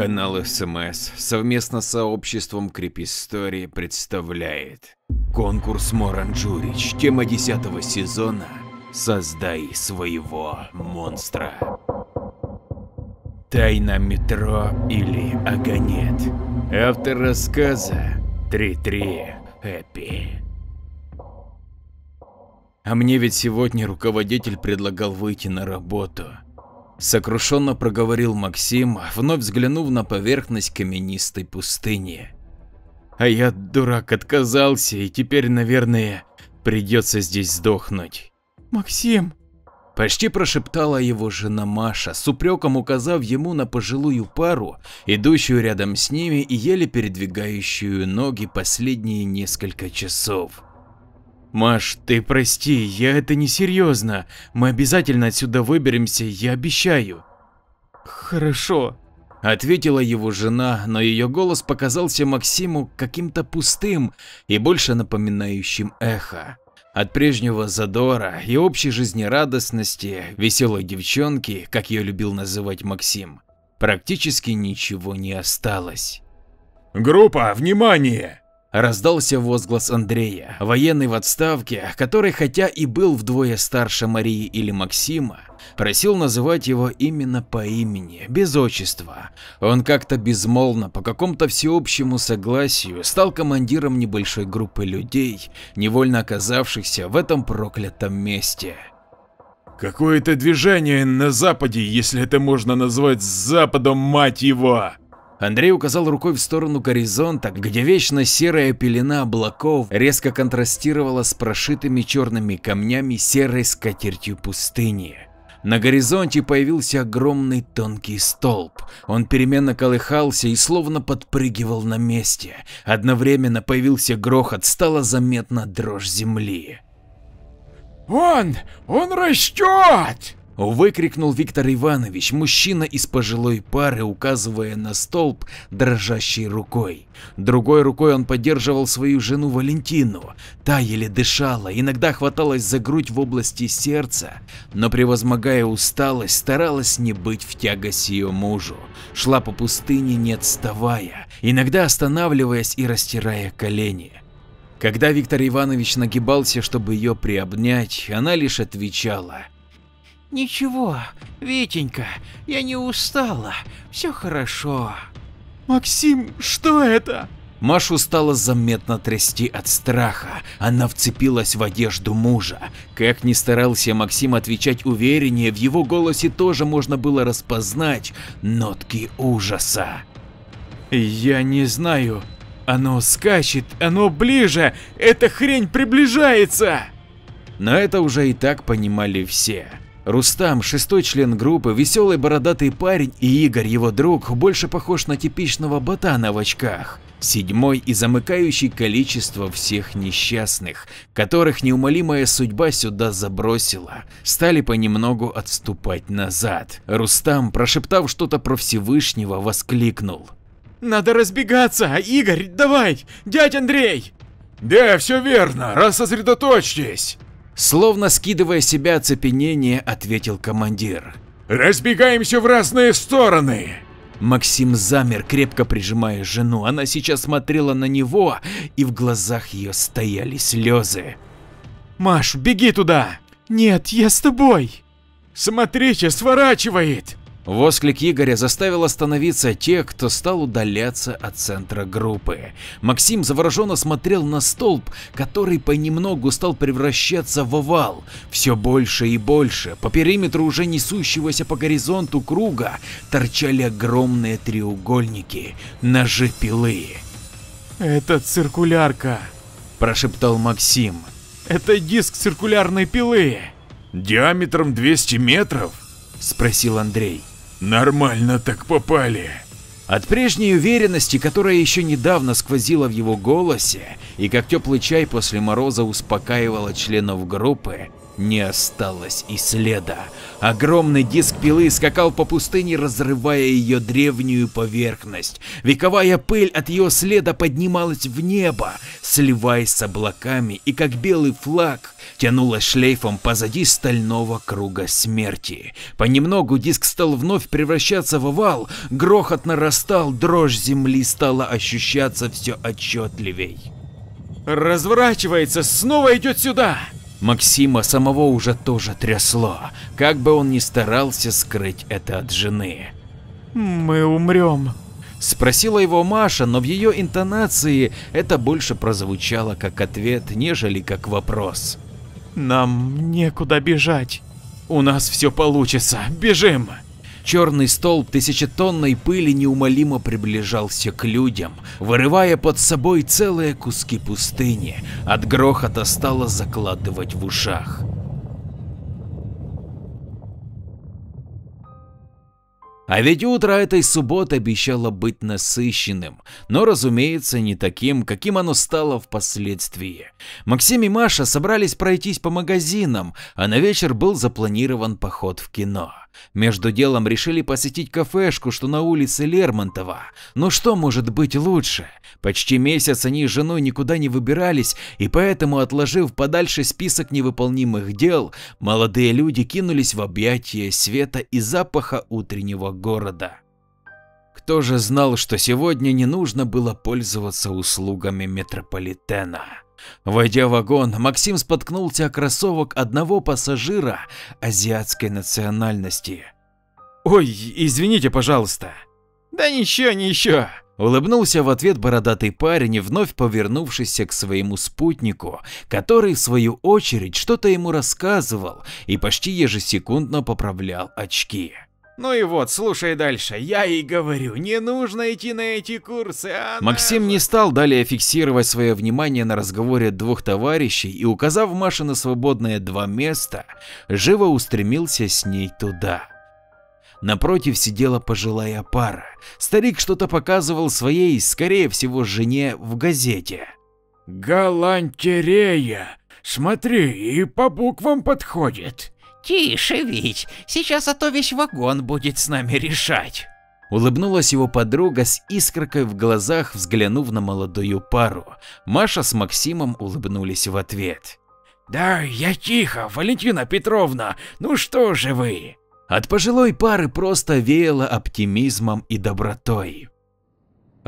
Канал СМС совместно с сообществом Крипистории представляет конкурс Моранджурич, тема 10 сезона «Создай своего монстра». Тайна метро или Аганет. Автор рассказа 3-3 Эпи. А мне ведь сегодня руководитель предлагал выйти на работу. Сокрушенно проговорил Максим, вновь взглянув на поверхность каменистой пустыни. А я, дурак, отказался и теперь, наверное, придется здесь сдохнуть. Максим! Почти прошептала его жена Маша, с упреком указав ему на пожилую пару, идущую рядом с ними и еле передвигающую ноги последние несколько часов. Маш, ты прости, я это не серьезно. Мы обязательно отсюда выберемся, я обещаю. Хорошо. Ответила его жена, но ее голос показался Максиму каким-то пустым и больше напоминающим эхо. От прежнего задора и общей жизнерадостности веселой девчонки, как ее любил называть Максим, практически ничего не осталось. «Группа, внимание!» Раздался возглас Андрея, военный в отставке, который хотя и был вдвое старше Марии или Максима, просил называть его именно по имени, без отчества. Он как-то безмолвно, по какому-то всеобщему согласию, стал командиром небольшой группы людей, невольно оказавшихся в этом проклятом месте. Какое-то движение на западе, если это можно назвать западом, мать его! Андрей указал рукой в сторону горизонта, где вечно серая пелена облаков резко контрастировала с прошитыми черными камнями серой скатертью пустыни. На горизонте появился огромный тонкий столб. Он переменно колыхался и словно подпрыгивал на месте. Одновременно появился грохот, стала заметна дрожь земли. «Он! Он растет!» Выкрикнул Виктор Иванович, мужчина из пожилой пары, указывая на столб дрожащей рукой. Другой рукой он поддерживал свою жену Валентину. Та еле дышала, иногда хваталась за грудь в области сердца, но превозмогая усталость, старалась не быть в тягость ее мужу. Шла по пустыне не отставая, иногда останавливаясь и растирая колени. Когда Виктор Иванович нагибался, чтобы ее приобнять, она лишь отвечала – Ничего, Витенька, я не устала, все хорошо. Максим, что это? Машу стало заметно трясти от страха, она вцепилась в одежду мужа. Как ни старался Максим отвечать увереннее, в его голосе тоже можно было распознать нотки ужаса. Я не знаю, оно скачет, оно ближе, эта хрень приближается! Но это уже и так понимали все. Рустам, шестой член группы, веселый бородатый парень и Игорь, его друг, больше похож на типичного ботана в очках. Седьмой и замыкающий количество всех несчастных, которых неумолимая судьба сюда забросила, стали понемногу отступать назад. Рустам, прошептав что-то про Всевышнего, воскликнул. «Надо разбегаться! Игорь, давай! Дядь Андрей!» «Да, все верно, рассосредоточьтесь!» Словно скидывая себя оцепенение, ответил командир. «Разбегаемся в разные стороны!» Максим замер, крепко прижимая жену. Она сейчас смотрела на него, и в глазах ее стояли слезы. «Маш, беги туда!» «Нет, я с тобой!» «Смотрите, сворачивает!» Восклик Игоря заставил остановиться тех, кто стал удаляться от центра группы. Максим завороженно смотрел на столб, который понемногу стал превращаться в овал. Все больше и больше, по периметру уже несущегося по горизонту круга, торчали огромные треугольники, ножи пилы. «Это циркулярка», – прошептал Максим. «Это диск циркулярной пилы». «Диаметром 200 метров?» – спросил Андрей. Нормально так попали. От прежней уверенности, которая еще недавно сквозила в его голосе и как теплый чай после мороза успокаивала членов группы, не осталось и следа. Огромный диск пилы скакал по пустыне, разрывая ее древнюю поверхность. Вековая пыль от ее следа поднималась в небо, сливаясь с облаками и как белый флаг тянулась шлейфом позади стального круга смерти. Понемногу диск стал вновь превращаться в овал, грохот нарастал, дрожь земли стала ощущаться все отчетливей. Разворачивается, снова идет сюда. Максима самого уже тоже трясло, как бы он ни старался скрыть это от жены. Мы умрем. Спросила его Маша, но в ее интонации это больше прозвучало как ответ, нежели как вопрос. Нам некуда бежать. У нас все получится. Бежим. Черный столб тысячетонной пыли неумолимо приближался к людям, вырывая под собой целые куски пустыни. От грохота стало закладывать в ушах. А ведь утро этой субботы обещало быть насыщенным, но, разумеется, не таким, каким оно стало впоследствии. Максим и Маша собрались пройтись по магазинам, а на вечер был запланирован поход в кино. Между делом решили посетить кафешку, что на улице Лермонтова. Ну что может быть лучше? Почти месяц они с женой никуда не выбирались, и поэтому, отложив подальше список невыполнимых дел, молодые люди кинулись в объятия света и запаха утреннего города. Кто же знал, что сегодня не нужно было пользоваться услугами метрополитена? Войдя в вагон, Максим споткнулся о кроссовок одного пассажира азиатской национальности. Ой, извините, пожалуйста. Да ничего, ничего. Улыбнулся в ответ бородатый парень, вновь повернувшийся к своему спутнику, который в свою очередь что-то ему рассказывал и почти ежесекундно поправлял очки. Ну и вот, слушай дальше. Я ей говорю, не нужно идти на эти курсы, а Максим не стал далее фиксировать свое внимание на разговоре двух товарищей и, указав Маше на свободные два места, живо устремился с ней туда. Напротив сидела пожилая пара. Старик что-то показывал своей, скорее всего, жене в газете. Галантерея. Смотри, и по буквам подходит. Тише, Вить, сейчас а то весь вагон будет с нами решать. Улыбнулась его подруга с искоркой в глазах, взглянув на молодую пару. Маша с Максимом улыбнулись в ответ. Да, я тихо, Валентина Петровна, ну что же вы? От пожилой пары просто веяло оптимизмом и добротой.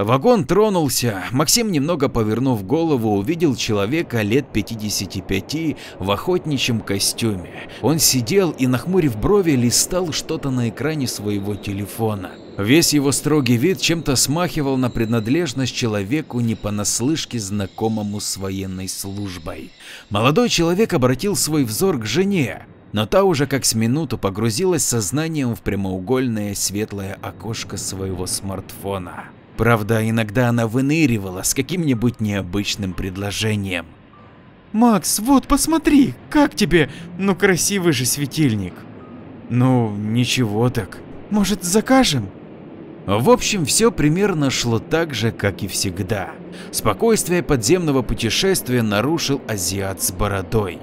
Вагон тронулся, Максим, немного повернув голову, увидел человека лет 55 в охотничьем костюме. Он сидел и, нахмурив брови, листал что-то на экране своего телефона. Весь его строгий вид чем-то смахивал на принадлежность человеку не понаслышке знакомому с военной службой. Молодой человек обратил свой взор к жене, но та уже как с минуту погрузилась сознанием в прямоугольное светлое окошко своего смартфона. Правда, иногда она выныривала с каким-нибудь необычным предложением. Макс, вот посмотри, как тебе? Ну красивый же светильник. Ну, ничего так. Может, закажем? В общем, все примерно шло так же, как и всегда. Спокойствие подземного путешествия нарушил азиат с бородой.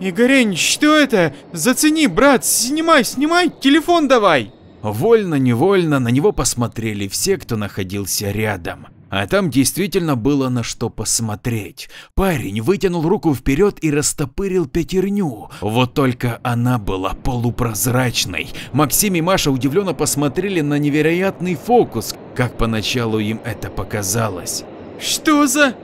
Игорень, что это? Зацени, брат, снимай, снимай, телефон давай. Вольно-невольно на него посмотрели все, кто находился рядом. А там действительно было на что посмотреть. Парень вытянул руку вперед и растопырил пятерню. Вот только она была полупрозрачной. Максим и Маша удивленно посмотрели на невероятный фокус, как поначалу им это показалось. Что за...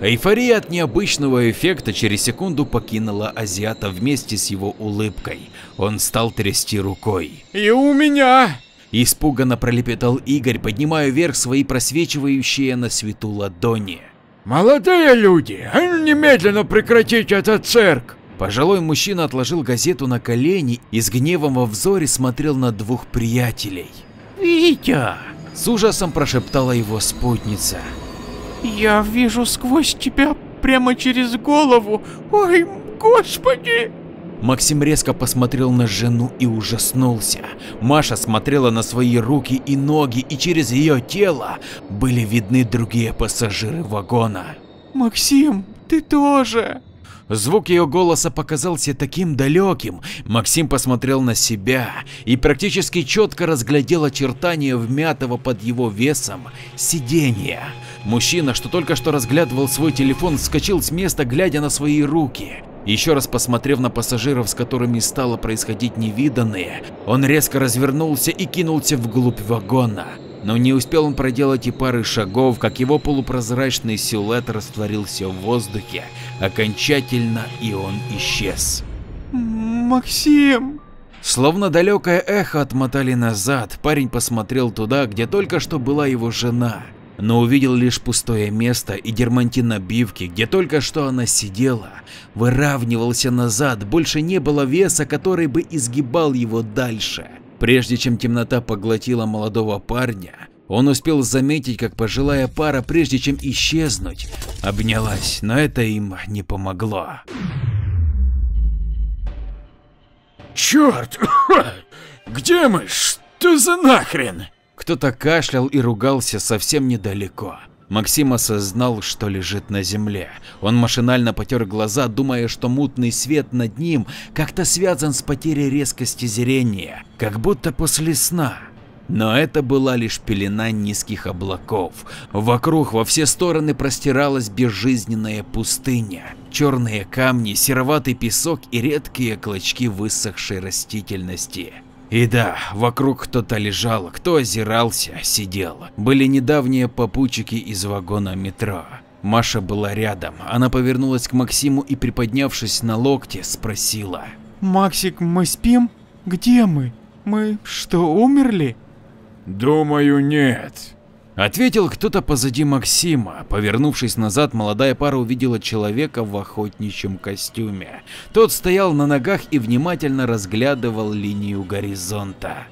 Эйфория от необычного эффекта через секунду покинула азиата вместе с его улыбкой. Он стал трясти рукой. И у меня! Испуганно пролепетал Игорь, поднимая вверх свои просвечивающие на свету ладони. Молодые люди, а ну немедленно прекратите этот цирк! Пожилой мужчина отложил газету на колени и с гневом во взоре смотрел на двух приятелей. Витя! С ужасом прошептала его спутница. Я вижу сквозь тебя прямо через голову. Ой, господи! Максим резко посмотрел на жену и ужаснулся. Маша смотрела на свои руки и ноги, и через ее тело были видны другие пассажиры вагона. Максим, ты тоже. Звук ее голоса показался таким далеким. Максим посмотрел на себя и практически четко разглядел очертания вмятого под его весом сиденья. Мужчина, что только что разглядывал свой телефон, вскочил с места, глядя на свои руки. Еще раз посмотрев на пассажиров, с которыми стало происходить невиданное, он резко развернулся и кинулся вглубь вагона. Но не успел он проделать и пары шагов, как его полупрозрачный силуэт растворился в воздухе окончательно, и он исчез. Максим! Словно далекое эхо отмотали назад, парень посмотрел туда, где только что была его жена, но увидел лишь пустое место и дермантин набивки, где только что она сидела, выравнивался назад, больше не было веса, который бы изгибал его дальше. Прежде чем темнота поглотила молодого парня, он успел заметить, как пожилая пара, прежде чем исчезнуть, обнялась, но это им не помогло. Черт! Где мы? Что за нахрен? Кто-то кашлял и ругался совсем недалеко. Максим осознал, что лежит на земле. Он машинально потер глаза, думая, что мутный свет над ним как-то связан с потерей резкости зрения, как будто после сна. Но это была лишь пелена низких облаков. Вокруг во все стороны простиралась безжизненная пустыня. Черные камни, сероватый песок и редкие клочки высохшей растительности. И да, вокруг кто-то лежал, кто озирался, сидел. Были недавние попутчики из вагона метро. Маша была рядом. Она повернулась к Максиму и, приподнявшись на локте, спросила. Максик, мы спим? Где мы? Мы что, умерли? Думаю, нет. Ответил кто-то позади Максима. Повернувшись назад, молодая пара увидела человека в охотничьем костюме. Тот стоял на ногах и внимательно разглядывал линию горизонта.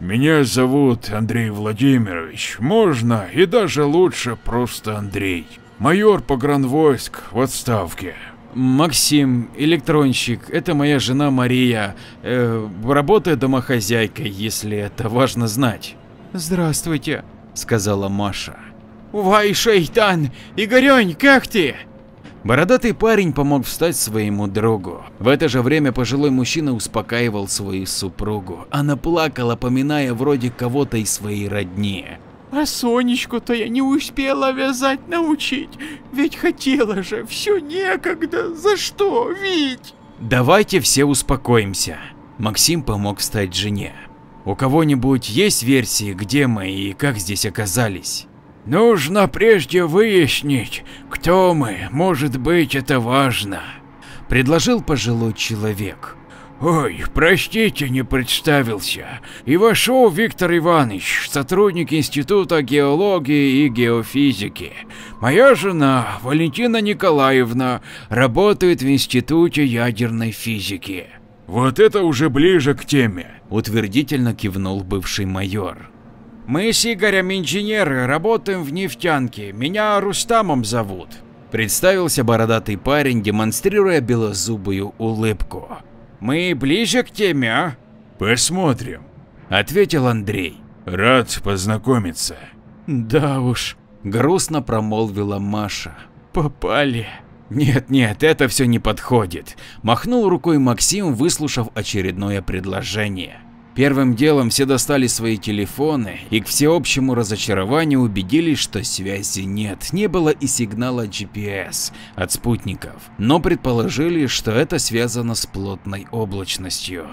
Меня зовут Андрей Владимирович. Можно и даже лучше просто Андрей. Майор погранвойск в отставке. Максим, электронщик, это моя жена Мария, э, работает домохозяйкой, если это важно знать. Здравствуйте, сказала Маша. Вай, шейтан! Игорень, как ты? Бородатый парень помог встать своему другу. В это же время пожилой мужчина успокаивал свою супругу. Она плакала, поминая вроде кого-то из своей родни. А Сонечку-то я не успела вязать научить, ведь хотела же, все некогда, за что, Вить? Давайте все успокоимся. Максим помог встать жене. У кого-нибудь есть версии, где мы и как здесь оказались? Нужно прежде выяснить, кто мы, может быть это важно. Предложил пожилой человек. Ой, простите, не представился. Ивашов Виктор Иванович, сотрудник Института геологии и геофизики. Моя жена, Валентина Николаевна, работает в Институте ядерной физики. Вот это уже ближе к теме, утвердительно кивнул бывший майор. Мы с Игорем инженеры, работаем в нефтянке. Меня Рустамом зовут. Представился бородатый парень, демонстрируя белозубую улыбку. Мы ближе к теме, а? Посмотрим, ответил Андрей. Рад познакомиться. Да уж, грустно промолвила Маша. Попали. Нет, нет, это все не подходит. Махнул рукой Максим, выслушав очередное предложение. Первым делом все достали свои телефоны и к всеобщему разочарованию убедились, что связи нет, не было и сигнала GPS от спутников, но предположили, что это связано с плотной облачностью.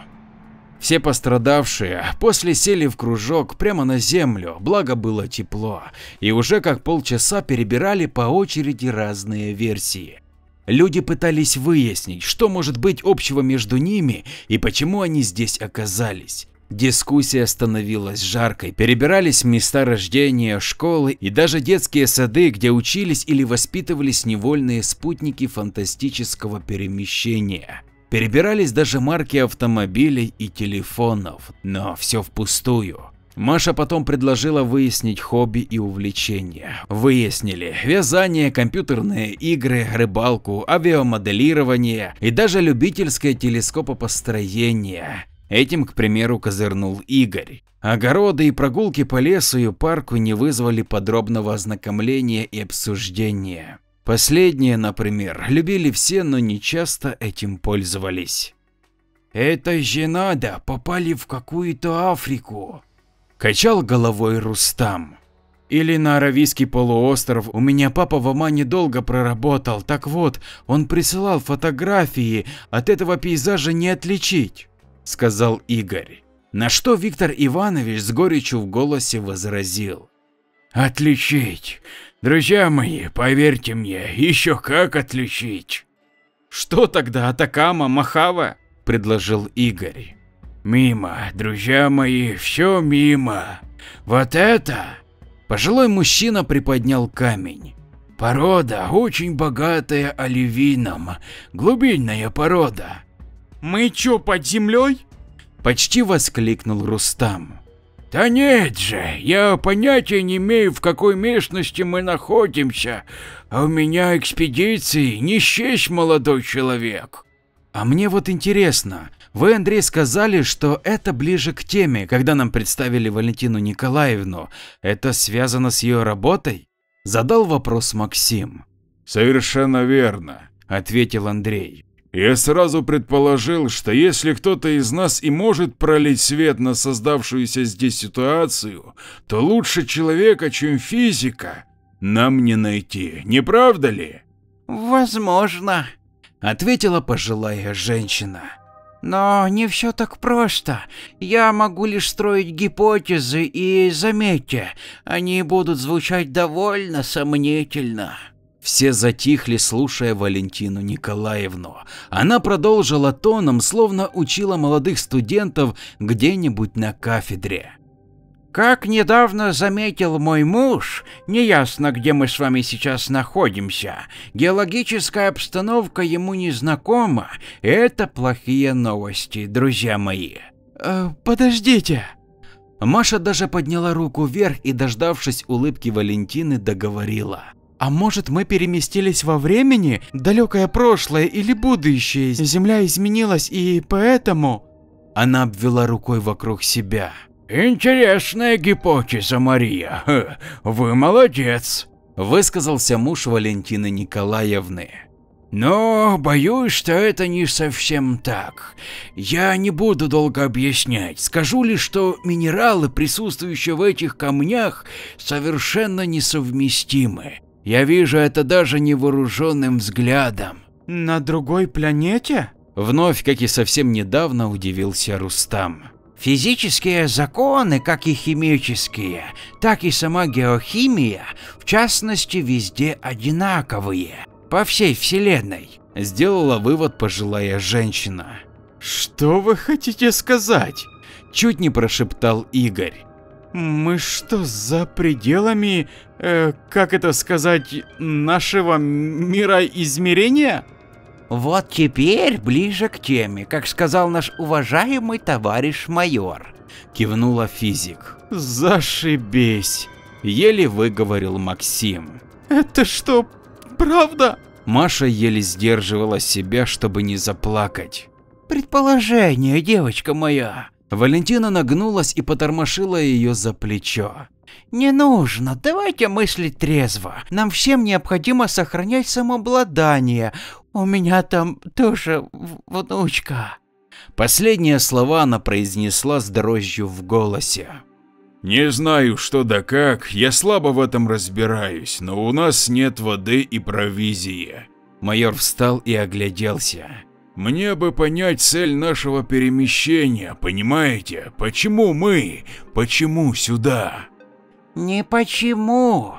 Все пострадавшие после сели в кружок прямо на землю, благо было тепло, и уже как полчаса перебирали по очереди разные версии. Люди пытались выяснить, что может быть общего между ними и почему они здесь оказались. Дискуссия становилась жаркой, перебирались места рождения, школы и даже детские сады, где учились или воспитывались невольные спутники фантастического перемещения. Перебирались даже марки автомобилей и телефонов, но все впустую. Маша потом предложила выяснить хобби и увлечения. Выяснили вязание, компьютерные игры, рыбалку, авиамоделирование и даже любительское телескопопостроение. Этим, к примеру, козырнул Игорь. Огороды и прогулки по лесу и парку не вызвали подробного ознакомления и обсуждения. Последнее, например, любили все, но не часто этим пользовались. Это же надо, попали в какую-то Африку. Качал головой Рустам. Или на Аравийский полуостров. У меня папа в Омане долго проработал. Так вот, он присылал фотографии. От этого пейзажа не отличить, сказал Игорь. На что Виктор Иванович с горечью в голосе возразил. Отличить. Друзья мои, поверьте мне, еще как отличить. Что тогда, Атакама, Махава? предложил Игорь. Мимо, друзья мои, все мимо. Вот это Пожилой мужчина приподнял камень. Порода очень богатая оливином, глубинная порода. Мы чё, под землей? Почти воскликнул Рустам. Да нет же, я понятия не имею, в какой местности мы находимся, а у меня экспедиции не счесть, молодой человек. А мне вот интересно, вы, Андрей, сказали, что это ближе к теме, когда нам представили Валентину Николаевну. Это связано с ее работой? Задал вопрос Максим. Совершенно верно, ответил Андрей. Я сразу предположил, что если кто-то из нас и может пролить свет на создавшуюся здесь ситуацию, то лучше человека, чем физика, нам не найти, не правда ли? Возможно, ответила пожилая женщина. Но не все так просто. Я могу лишь строить гипотезы и, заметьте, они будут звучать довольно сомнительно. Все затихли, слушая Валентину Николаевну. Она продолжила тоном, словно учила молодых студентов где-нибудь на кафедре. Как недавно заметил мой муж, неясно, где мы с вами сейчас находимся, геологическая обстановка ему не знакома, это плохие новости, друзья мои. Э, подождите. Маша даже подняла руку вверх и, дождавшись улыбки Валентины, договорила. А может мы переместились во времени, далекое прошлое или будущее, Земля изменилась и поэтому… Она обвела рукой вокруг себя. Интересная гипотеза, Мария. Вы молодец, высказался муж Валентины Николаевны. Но боюсь, что это не совсем так. Я не буду долго объяснять. Скажу лишь, что минералы, присутствующие в этих камнях, совершенно несовместимы. Я вижу это даже невооруженным взглядом. На другой планете? Вновь, как и совсем недавно, удивился Рустам. Физические законы, как и химические, так и сама геохимия, в частности, везде одинаковые, по всей Вселенной. Сделала вывод пожилая женщина. Что вы хотите сказать? Чуть не прошептал Игорь. Мы что, за пределами, э, как это сказать, нашего мира измерения? Вот теперь ближе к теме, как сказал наш уважаемый товарищ майор. Кивнула физик. Зашибись. Еле выговорил Максим. Это что, правда? Маша еле сдерживала себя, чтобы не заплакать. Предположение, девочка моя. Валентина нагнулась и потормошила ее за плечо. Не нужно, давайте мыслить трезво. Нам всем необходимо сохранять самообладание. У меня там тоже внучка. Последние слова она произнесла с дрожью в голосе. Не знаю, что да как, я слабо в этом разбираюсь, но у нас нет воды и провизии. Майор встал и огляделся. Мне бы понять цель нашего перемещения, понимаете? Почему мы? Почему сюда? Не почему.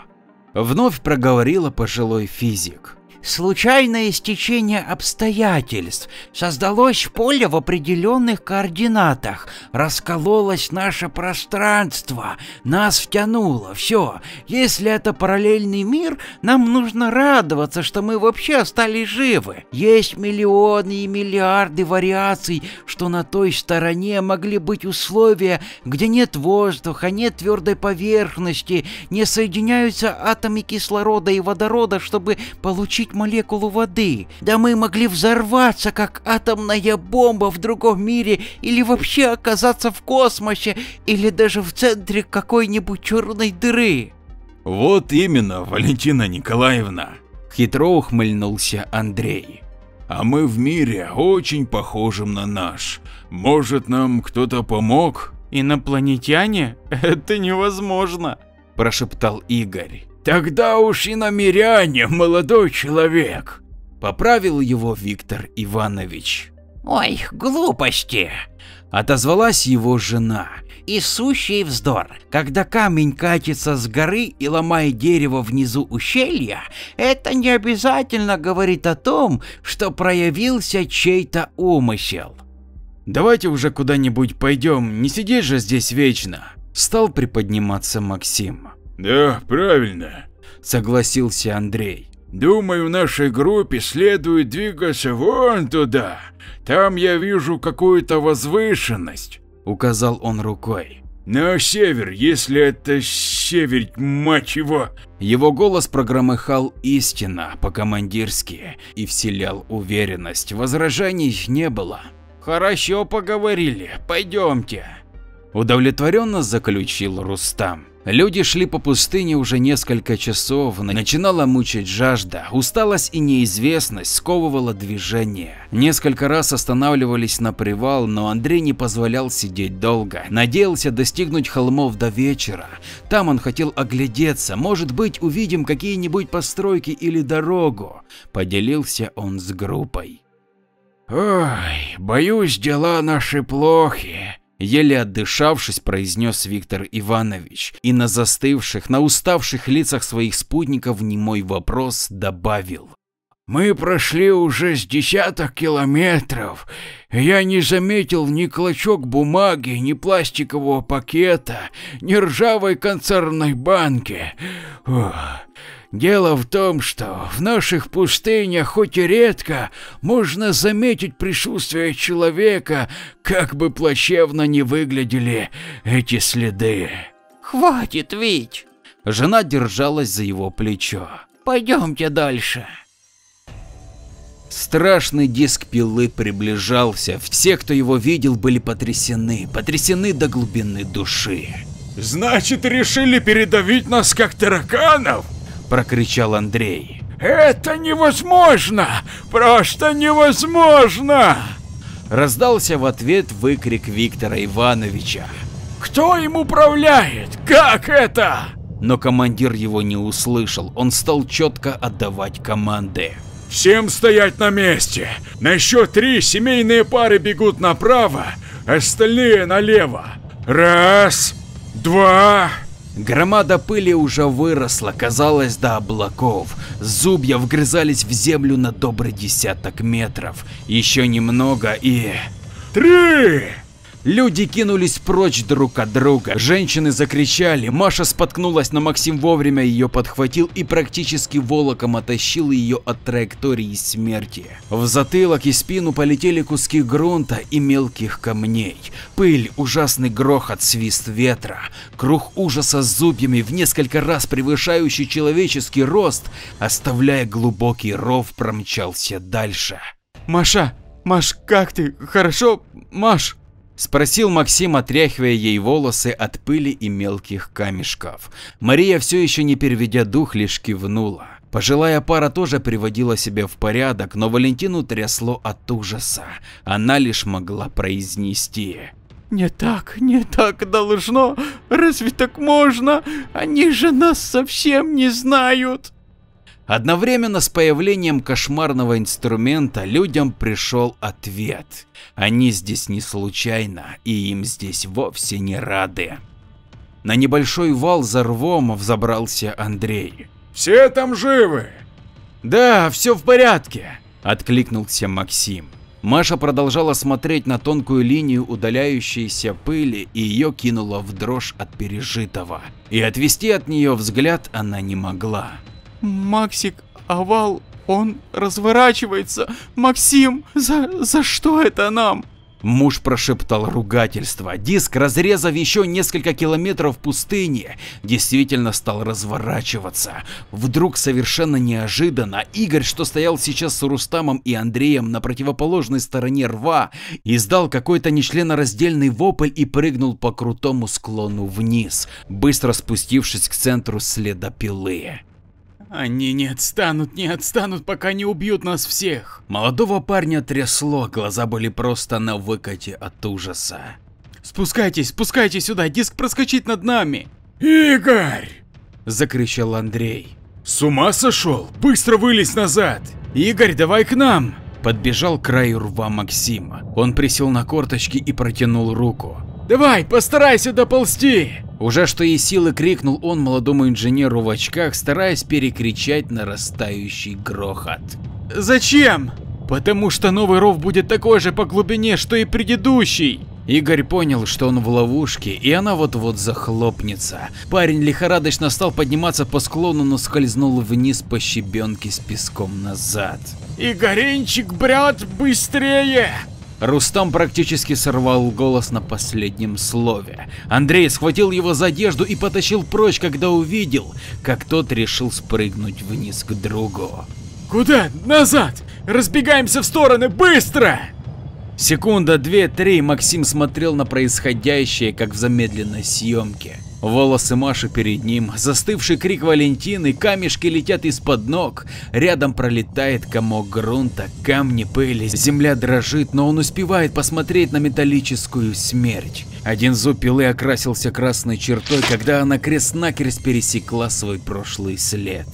Вновь проговорила пожилой физик. Случайное стечение обстоятельств. Создалось поле в определенных координатах. Раскололось наше пространство. Нас втянуло. Все. Если это параллельный мир, нам нужно радоваться, что мы вообще остались живы. Есть миллионы и миллиарды вариаций, что на той стороне могли быть условия, где нет воздуха, нет твердой поверхности, не соединяются атомы кислорода и водорода, чтобы получить молекулу воды. Да мы могли взорваться, как атомная бомба в другом мире, или вообще оказаться в космосе, или даже в центре какой-нибудь черной дыры. Вот именно, Валентина Николаевна. Хитро ухмыльнулся Андрей. А мы в мире очень похожим на наш. Может, нам кто-то помог? Инопланетяне? Это невозможно. Прошептал Игорь. Тогда уж и намеряне, молодой человек. Поправил его Виктор Иванович. Ой, глупости. Отозвалась его жена. И сущий вздор. Когда камень катится с горы и ломает дерево внизу ущелья, это не обязательно говорит о том, что проявился чей-то умысел. Давайте уже куда-нибудь пойдем, не сидеть же здесь вечно. Стал приподниматься Максим. Да, правильно. Согласился Андрей. Думаю, нашей группе следует двигаться вон туда. Там я вижу какую-то возвышенность. Указал он рукой. На север, если это север, мать его. Его голос прогромыхал истинно по-командирски и вселял уверенность. Возражений не было. Хорошо поговорили, пойдемте. Удовлетворенно заключил Рустам. Люди шли по пустыне уже несколько часов, начинала мучить жажда, усталость и неизвестность сковывала движение. Несколько раз останавливались на привал, но Андрей не позволял сидеть долго, надеялся достигнуть холмов до вечера. Там он хотел оглядеться, может быть увидим какие-нибудь постройки или дорогу. Поделился он с группой. Ой, боюсь, дела наши плохи. Еле отдышавшись, произнес Виктор Иванович и на застывших, на уставших лицах своих спутников немой вопрос добавил. Мы прошли уже с десяток километров. Я не заметил ни клочок бумаги, ни пластикового пакета, ни ржавой концерной банки. Ух. Дело в том, что в наших пустынях хоть и редко можно заметить присутствие человека, как бы плачевно ни выглядели эти следы. Хватит, Вить. Жена держалась за его плечо. Пойдемте дальше. Страшный диск пилы приближался. Все, кто его видел, были потрясены, потрясены до глубины души. Значит, решили передавить нас как тараканов? Прокричал Андрей. Это невозможно! Просто невозможно! Раздался в ответ выкрик Виктора Ивановича. Кто им управляет? Как это? Но командир его не услышал, он стал четко отдавать команды. Всем стоять на месте. На счет три семейные пары бегут направо, остальные налево. Раз, два, Громада пыли уже выросла, казалось, до облаков. Зубья вгрызались в землю на добрый десяток метров. Еще немного и... Три! Люди кинулись прочь друг от друга, женщины закричали, Маша споткнулась, но Максим вовремя ее подхватил и практически волоком оттащил ее от траектории смерти. В затылок и спину полетели куски грунта и мелких камней, пыль, ужасный грохот, свист ветра, круг ужаса с зубьями в несколько раз превышающий человеческий рост, оставляя глубокий ров, промчался дальше. Маша, Маш, как ты? Хорошо, Маш? Спросил Максим, отряхивая ей волосы от пыли и мелких камешков. Мария все еще не переведя дух, лишь кивнула. Пожилая пара тоже приводила себя в порядок, но Валентину трясло от ужаса. Она лишь могла произнести. Не так, не так должно. Разве так можно? Они же нас совсем не знают. Одновременно с появлением кошмарного инструмента людям пришел ответ. Они здесь не случайно и им здесь вовсе не рады. На небольшой вал за рвом взобрался Андрей. «Все там живы?» «Да, все в порядке», – откликнулся Максим. Маша продолжала смотреть на тонкую линию удаляющейся пыли и ее кинула в дрожь от пережитого. И отвести от нее взгляд она не могла. Максик, овал, он разворачивается. Максим, за, за что это нам? Муж прошептал ругательство. Диск, разрезав еще несколько километров пустыни, действительно стал разворачиваться. Вдруг совершенно неожиданно Игорь, что стоял сейчас с Рустамом и Андреем на противоположной стороне рва, издал какой-то нечленораздельный вопль и прыгнул по крутому склону вниз, быстро спустившись к центру следа пилы. Они не отстанут, не отстанут, пока не убьют нас всех. Молодого парня трясло, глаза были просто на выкате от ужаса. Спускайтесь, спускайтесь сюда, диск проскочит над нами. Игорь! Закричал Андрей. С ума сошел? Быстро вылезь назад! Игорь, давай к нам! Подбежал к краю рва Максим. Он присел на корточки и протянул руку. Давай, постарайся доползти! Уже что есть силы крикнул он молодому инженеру в очках, стараясь перекричать нарастающий грохот. Зачем? Потому что новый ров будет такой же по глубине, что и предыдущий. Игорь понял, что он в ловушке, и она вот-вот захлопнется. Парень лихорадочно стал подниматься по склону, но скользнул вниз по щебенке с песком назад. Игоренчик, брат, быстрее! Рустам практически сорвал голос на последнем слове. Андрей схватил его за одежду и потащил прочь, когда увидел, как тот решил спрыгнуть вниз к другу. Куда? Назад! Разбегаемся в стороны, быстро! Секунда, две, три Максим смотрел на происходящее, как в замедленной съемке. Волосы Маши перед ним, застывший крик Валентины, камешки летят из-под ног, рядом пролетает комок грунта, камни пыли, земля дрожит, но он успевает посмотреть на металлическую смерть. Один зуб пилы окрасился красной чертой, когда она крест-накрест пересекла свой прошлый след.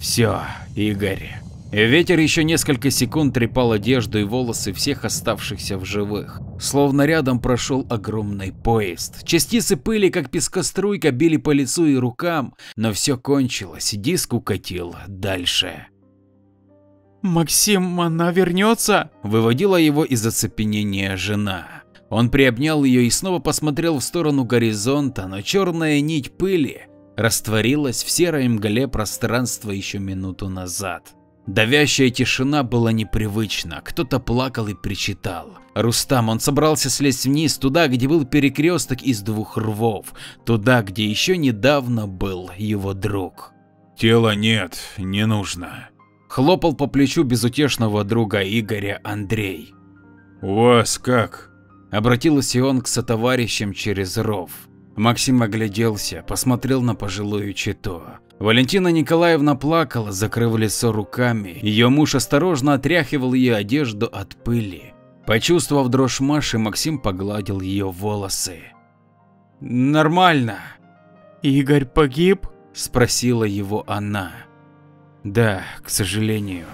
Все, Игорь. Ветер еще несколько секунд трепал одежду и волосы всех оставшихся в живых. Словно рядом прошел огромный поезд. Частицы пыли, как пескоструйка, били по лицу и рукам, но все кончилось, диск укатил дальше. Максим, она вернется? Выводила его из оцепенения жена. Он приобнял ее и снова посмотрел в сторону горизонта, но черная нить пыли растворилась в серой мгле пространства еще минуту назад. Давящая тишина была непривычна, кто-то плакал и причитал. Рустам, он собрался слезть вниз, туда, где был перекресток из двух рвов, туда, где еще недавно был его друг. Тела нет, не нужно. Хлопал по плечу безутешного друга Игоря Андрей. У вас как? Обратился он к сотоварищам через ров. Максим огляделся, посмотрел на пожилую читу. Валентина Николаевна плакала, закрыв лицо руками. Ее муж осторожно отряхивал ее одежду от пыли. Почувствовав дрожь Маши, Максим погладил ее волосы. Нормально. Игорь погиб? Спросила его она. Да, к сожалению.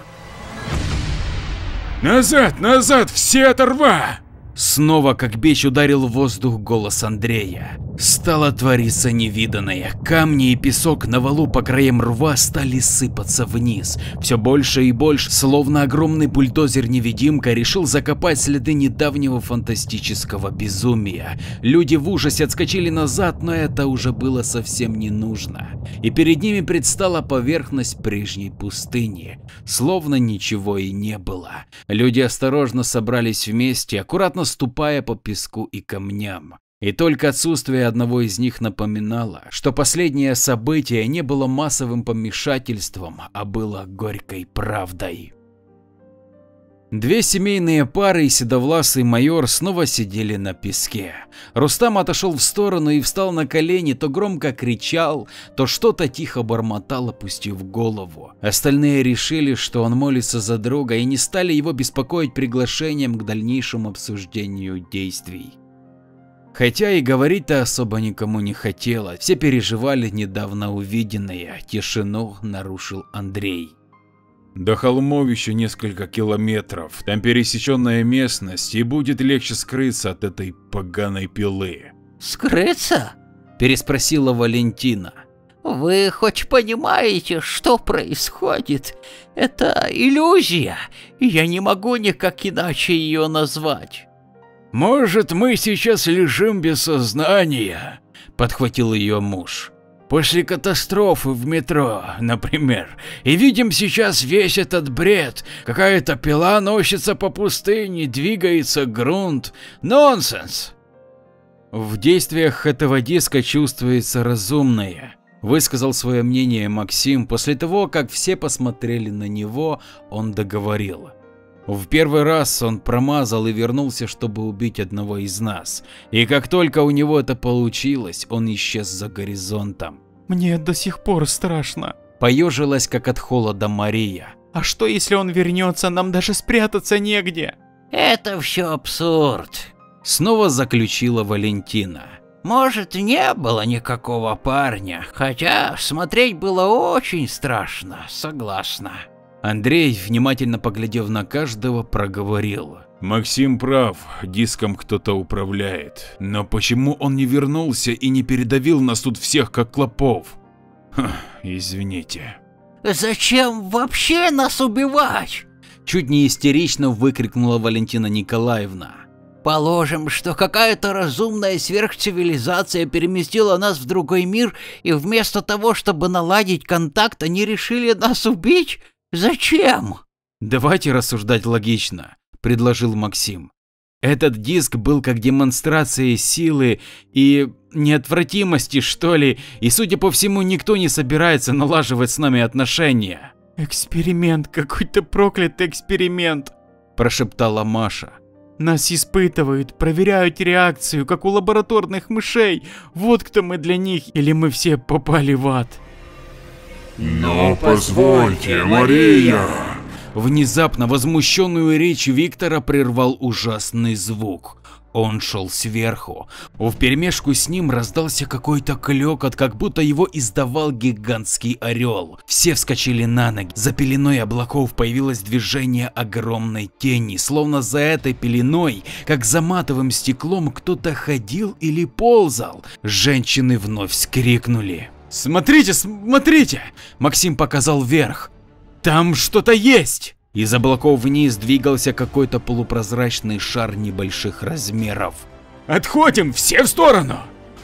Назад, назад, все оторва! Снова как бечь ударил в воздух голос Андрея. Стало твориться невиданное. Камни и песок на валу по краям рва стали сыпаться вниз. Все больше и больше, словно огромный бульдозер-невидимка решил закопать следы недавнего фантастического безумия. Люди в ужасе отскочили назад, но это уже было совсем не нужно. И перед ними предстала поверхность прежней пустыни, словно ничего и не было. Люди осторожно собрались вместе, аккуратно ступая по песку и камням. И только отсутствие одного из них напоминало, что последнее событие не было массовым помешательством, а было горькой правдой. Две семейные пары и седовласый майор снова сидели на песке. Рустам отошел в сторону и встал на колени, то громко кричал, то что-то тихо бормотал, опустив голову. Остальные решили, что он молится за друга и не стали его беспокоить приглашением к дальнейшему обсуждению действий. Хотя и говорить-то особо никому не хотелось, все переживали недавно увиденное, тишину нарушил Андрей. До холмов еще несколько километров, там пересеченная местность и будет легче скрыться от этой поганой пилы. Скрыться? Переспросила Валентина. Вы хоть понимаете, что происходит? Это иллюзия, я не могу никак иначе ее назвать. Может, мы сейчас лежим без сознания, подхватил ее муж. После катастрофы в метро, например, и видим сейчас весь этот бред. Какая-то пила носится по пустыне, двигается грунт. Нонсенс. В действиях этого диска чувствуется разумное, высказал свое мнение Максим. После того, как все посмотрели на него, он договорил. В первый раз он промазал и вернулся, чтобы убить одного из нас. И как только у него это получилось, он исчез за горизонтом. Мне до сих пор страшно. Поежилась, как от холода Мария. А что если он вернется, нам даже спрятаться негде? Это все абсурд. Снова заключила Валентина. Может, не было никакого парня, хотя смотреть было очень страшно, согласна. Андрей, внимательно поглядев на каждого, проговорил. Максим прав, диском кто-то управляет. Но почему он не вернулся и не передавил нас тут всех как клопов? Ха, извините. Зачем вообще нас убивать? Чуть не истерично выкрикнула Валентина Николаевна. Положим, что какая-то разумная сверхцивилизация переместила нас в другой мир, и вместо того, чтобы наладить контакт, они решили нас убить? Зачем? Давайте рассуждать логично, предложил Максим. Этот диск был как демонстрацией силы и неотвратимости, что ли, и, судя по всему, никто не собирается налаживать с нами отношения. Эксперимент, какой-то проклятый эксперимент, прошептала Маша. Нас испытывают, проверяют реакцию, как у лабораторных мышей. Вот кто мы для них, или мы все попали в ад. Но позвольте, Мария! Внезапно возмущенную речь Виктора прервал ужасный звук. Он шел сверху. Вперемешку с ним раздался какой-то клёкот, как будто его издавал гигантский орел. Все вскочили на ноги. За пеленой облаков появилось движение огромной тени, словно за этой пеленой, как за матовым стеклом, кто-то ходил или ползал. Женщины вновь вскрикнули. «Смотрите, смотрите!» Максим показал вверх. «Там что-то есть!» Из облаков вниз двигался какой-то полупрозрачный шар небольших размеров. «Отходим! Все в сторону!»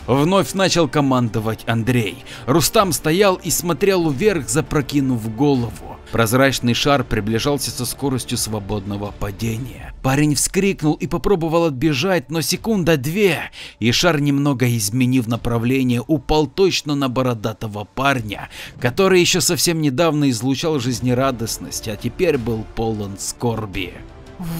Вновь начал командовать Андрей. Рустам стоял и смотрел вверх, запрокинув голову. Прозрачный шар приближался со скоростью свободного падения. Парень вскрикнул и попробовал отбежать, но секунда-две, и шар, немного изменив направление, упал точно на бородатого парня, который еще совсем недавно излучал жизнерадостность, а теперь был полон скорби.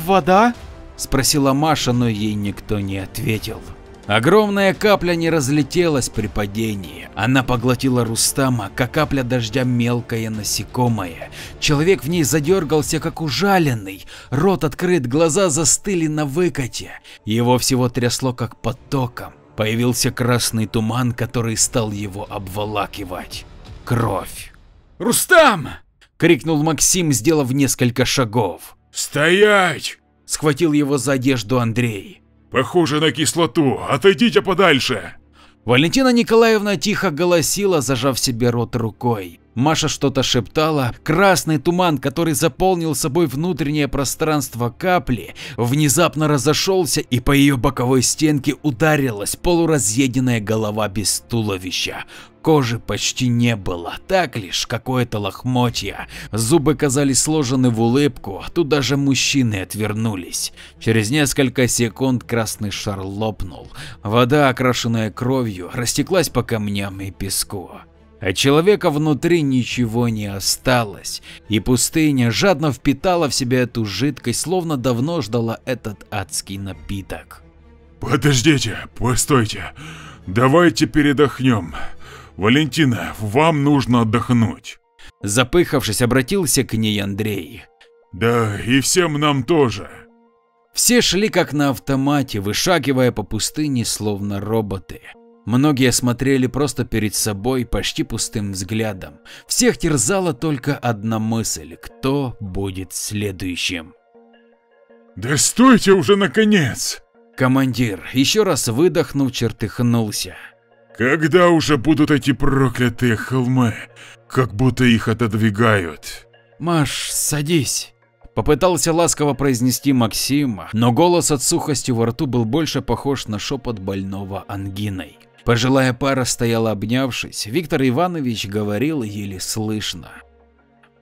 «Вода?» – спросила Маша, но ей никто не ответил. Огромная капля не разлетелась при падении. Она поглотила Рустама, как капля дождя мелкое насекомое. Человек в ней задергался, как ужаленный. Рот открыт, глаза застыли на выкате. Его всего трясло, как потоком. Появился красный туман, который стал его обволакивать. Кровь. «Рустам!» — крикнул Максим, сделав несколько шагов. «Стоять!» — схватил его за одежду Андрей. Похоже на кислоту. Отойдите подальше. Валентина Николаевна тихо голосила, зажав себе рот рукой. Маша что-то шептала. Красный туман, который заполнил собой внутреннее пространство капли, внезапно разошелся и по ее боковой стенке ударилась полуразъеденная голова без туловища. Кожи почти не было, так лишь какое-то лохмотье. Зубы казались сложены в улыбку, тут даже мужчины отвернулись. Через несколько секунд красный шар лопнул. Вода, окрашенная кровью, растеклась по камням и песку. От человека внутри ничего не осталось, и пустыня жадно впитала в себя эту жидкость, словно давно ждала этот адский напиток. Подождите, постойте, давайте передохнем. Валентина, вам нужно отдохнуть. Запыхавшись, обратился к ней Андрей. Да, и всем нам тоже. Все шли как на автомате, вышагивая по пустыне, словно роботы. Многие смотрели просто перед собой почти пустым взглядом. Всех терзала только одна мысль – кто будет следующим. Да стойте уже наконец! Командир, еще раз выдохнув, чертыхнулся. Когда уже будут эти проклятые холмы? Как будто их отодвигают. Маш, садись. Попытался ласково произнести Максим, но голос от сухости во рту был больше похож на шепот больного ангиной. Пожилая пара стояла обнявшись, Виктор Иванович говорил еле слышно.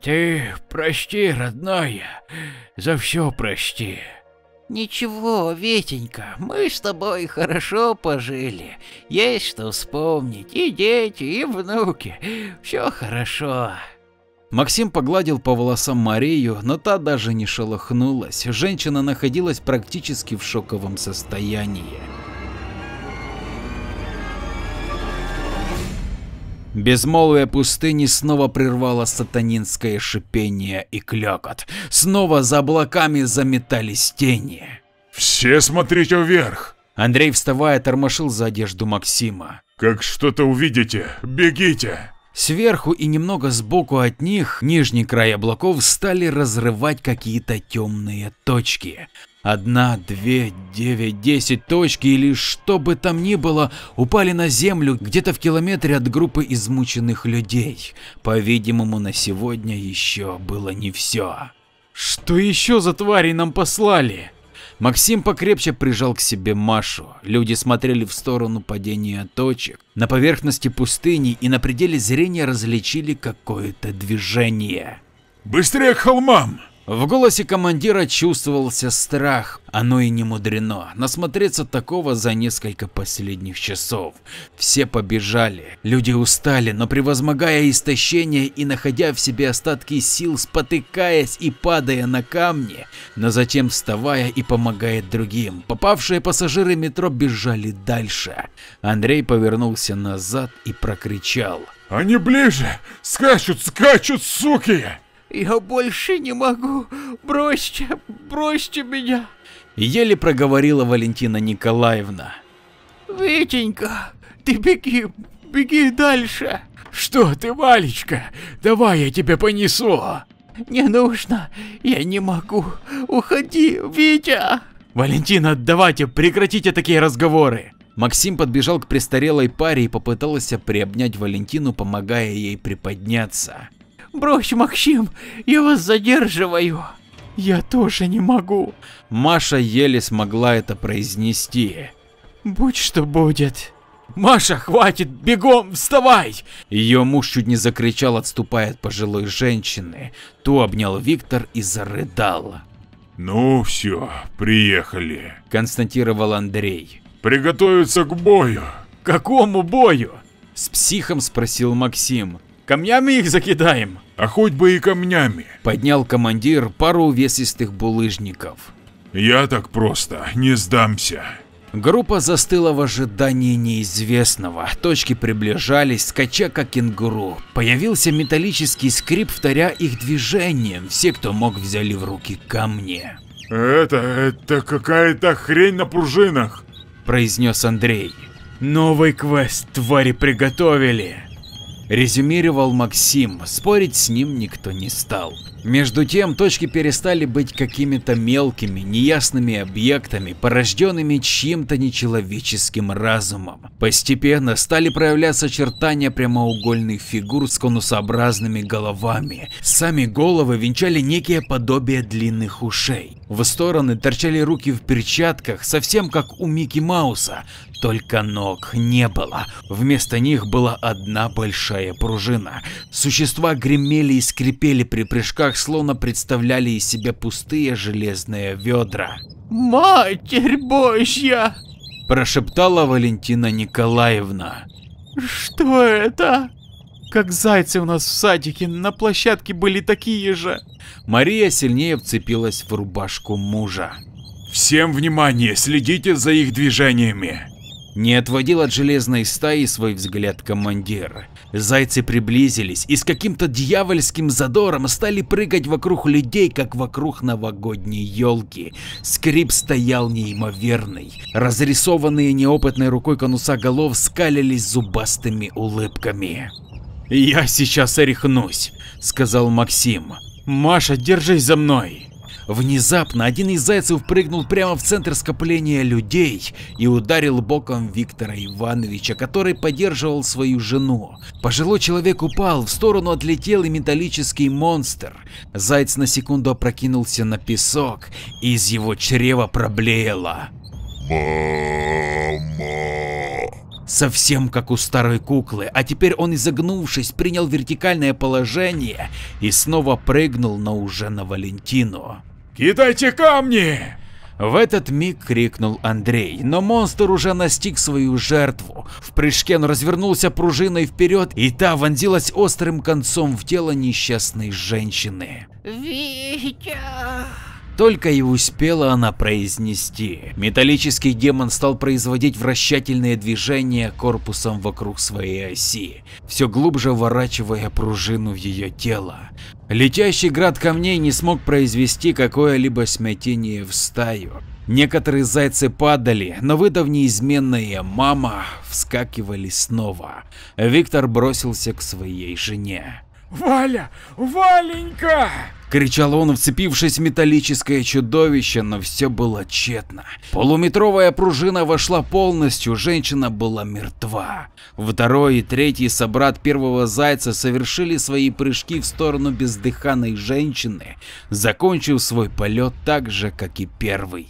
Ты прости, родная, за все прости. Ничего, Ветенька, мы с тобой хорошо пожили. Есть что вспомнить, и дети, и внуки. Все хорошо. Максим погладил по волосам Марию, но та даже не шелохнулась. Женщина находилась практически в шоковом состоянии. Безмолвие пустыни снова прервало сатанинское шипение и клёкот. Снова за облаками заметались тени. Все смотрите вверх. Андрей, вставая, тормошил за одежду Максима. Как что-то увидите, бегите. Сверху и немного сбоку от них нижний край облаков стали разрывать какие-то темные точки. Одна, две, девять, десять точки или что бы там ни было упали на землю где-то в километре от группы измученных людей. По-видимому, на сегодня еще было не все. Что еще за твари нам послали? Максим покрепче прижал к себе Машу. Люди смотрели в сторону падения точек. На поверхности пустыни и на пределе зрения различили какое-то движение. Быстрее к холмам! В голосе командира чувствовался страх, оно и не мудрено, насмотреться такого за несколько последних часов. Все побежали, люди устали, но превозмогая истощение и находя в себе остатки сил, спотыкаясь и падая на камни, но затем вставая и помогая другим, попавшие пассажиры метро бежали дальше. Андрей повернулся назад и прокричал. Они ближе! Скачут, скачут, суки! Я больше не могу. Бросьте, бросьте меня. Еле проговорила Валентина Николаевна. Витенька, ты беги, беги дальше. Что ты, Валечка? Давай я тебя понесу. Не нужно, я не могу. Уходи, Витя. Валентина, давайте, прекратите такие разговоры. Максим подбежал к престарелой паре и попытался приобнять Валентину, помогая ей приподняться. Брось, Максим, я вас задерживаю. Я тоже не могу. Маша еле смогла это произнести. Будь что будет. Маша, хватит, бегом, вставай! Ее муж чуть не закричал, отступая от пожилой женщины. Ту обнял Виктор и зарыдал. Ну все, приехали, констатировал Андрей. Приготовиться к бою. Какому бою? С психом спросил Максим. Камнями их закидаем. А хоть бы и камнями. Поднял командир пару увесистых булыжников. Я так просто не сдамся. Группа застыла в ожидании неизвестного. Точки приближались, скача как кенгуру. Появился металлический скрип, вторя их движением. Все, кто мог, взяли в руки камни. Это, это какая-то хрень на пружинах, произнес Андрей. Новый квест твари приготовили резюмировал Максим, спорить с ним никто не стал. Между тем точки перестали быть какими-то мелкими, неясными объектами, порожденными чьим-то нечеловеческим разумом. Постепенно стали проявляться очертания прямоугольных фигур с конусообразными головами. Сами головы венчали некие подобие длинных ушей. В стороны торчали руки в перчатках, совсем как у Микки Мауса, только ног не было. Вместо них была одна большая пружина. Существа гремели и скрипели при прыжках, словно представляли из себя пустые железные ведра. «Матерь Божья!» – прошептала Валентина Николаевна. «Что это?» Как зайцы у нас в садике, на площадке были такие же. Мария сильнее вцепилась в рубашку мужа. Всем внимание, следите за их движениями. Не отводил от железной стаи свой взгляд командир. Зайцы приблизились и с каким-то дьявольским задором стали прыгать вокруг людей, как вокруг новогодней елки. Скрип стоял неимоверный. Разрисованные неопытной рукой конуса голов скалились зубастыми улыбками. «Я сейчас орехнусь», — сказал Максим. «Маша, держись за мной!» Внезапно один из зайцев прыгнул прямо в центр скопления людей и ударил боком Виктора Ивановича, который поддерживал свою жену. Пожилой человек упал, в сторону отлетел и металлический монстр. Заяц на секунду опрокинулся на песок, и из его чрева проблеяло. Мама совсем как у старой куклы, а теперь он, изогнувшись, принял вертикальное положение и снова прыгнул на уже на Валентину. «Кидайте камни!» В этот миг крикнул Андрей, но монстр уже настиг свою жертву. В прыжке он развернулся пружиной вперед, и та вонзилась острым концом в тело несчастной женщины. «Витя!» Только и успела она произнести. Металлический демон стал производить вращательные движения корпусом вокруг своей оси, все глубже вворачивая пружину в ее тело. Летящий град камней не смог произвести какое-либо смятение в стаю. Некоторые зайцы падали, но выдав неизменное «мама», вскакивали снова. Виктор бросился к своей жене. Валя! Валенька! Кричал он, вцепившись в металлическое чудовище, но все было тщетно. Полуметровая пружина вошла полностью, женщина была мертва. Второй и третий собрат первого зайца совершили свои прыжки в сторону бездыханной женщины, закончив свой полет так же, как и первый.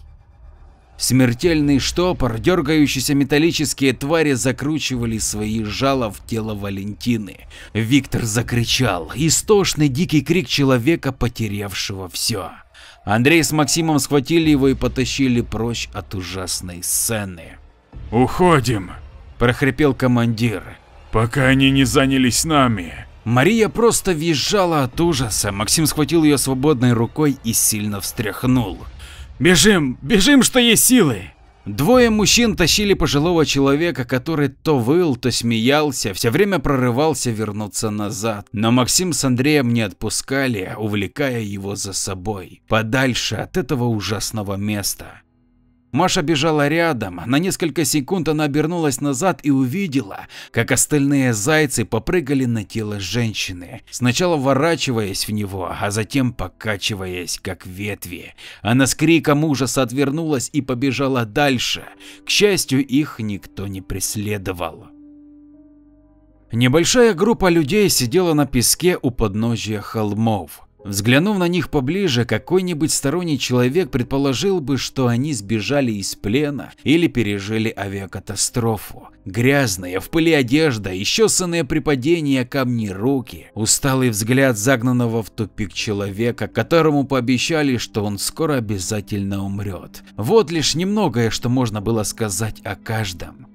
Смертельный штопор, дергающиеся металлические твари закручивали свои жало в тело Валентины. Виктор закричал, истошный дикий крик человека, потерявшего все. Андрей с Максимом схватили его и потащили прочь от ужасной сцены. «Уходим!» – прохрипел командир. «Пока они не занялись нами!» Мария просто визжала от ужаса. Максим схватил ее свободной рукой и сильно встряхнул. Бежим, бежим, что есть силы. Двое мужчин тащили пожилого человека, который то выл, то смеялся, все время прорывался вернуться назад. Но Максим с Андреем не отпускали, увлекая его за собой, подальше от этого ужасного места. Маша бежала рядом, на несколько секунд она обернулась назад и увидела, как остальные зайцы попрыгали на тело женщины, сначала ворачиваясь в него, а затем покачиваясь, как ветви. Она с криком ужаса отвернулась и побежала дальше, к счастью их никто не преследовал. Небольшая группа людей сидела на песке у подножия холмов. Взглянув на них поближе, какой-нибудь сторонний человек предположил бы, что они сбежали из плена или пережили авиакатастрофу. Грязная, в пыли одежда, исчесанные при падении камни руки, усталый взгляд загнанного в тупик человека, которому пообещали, что он скоро обязательно умрет. Вот лишь немногое, что можно было сказать о каждом.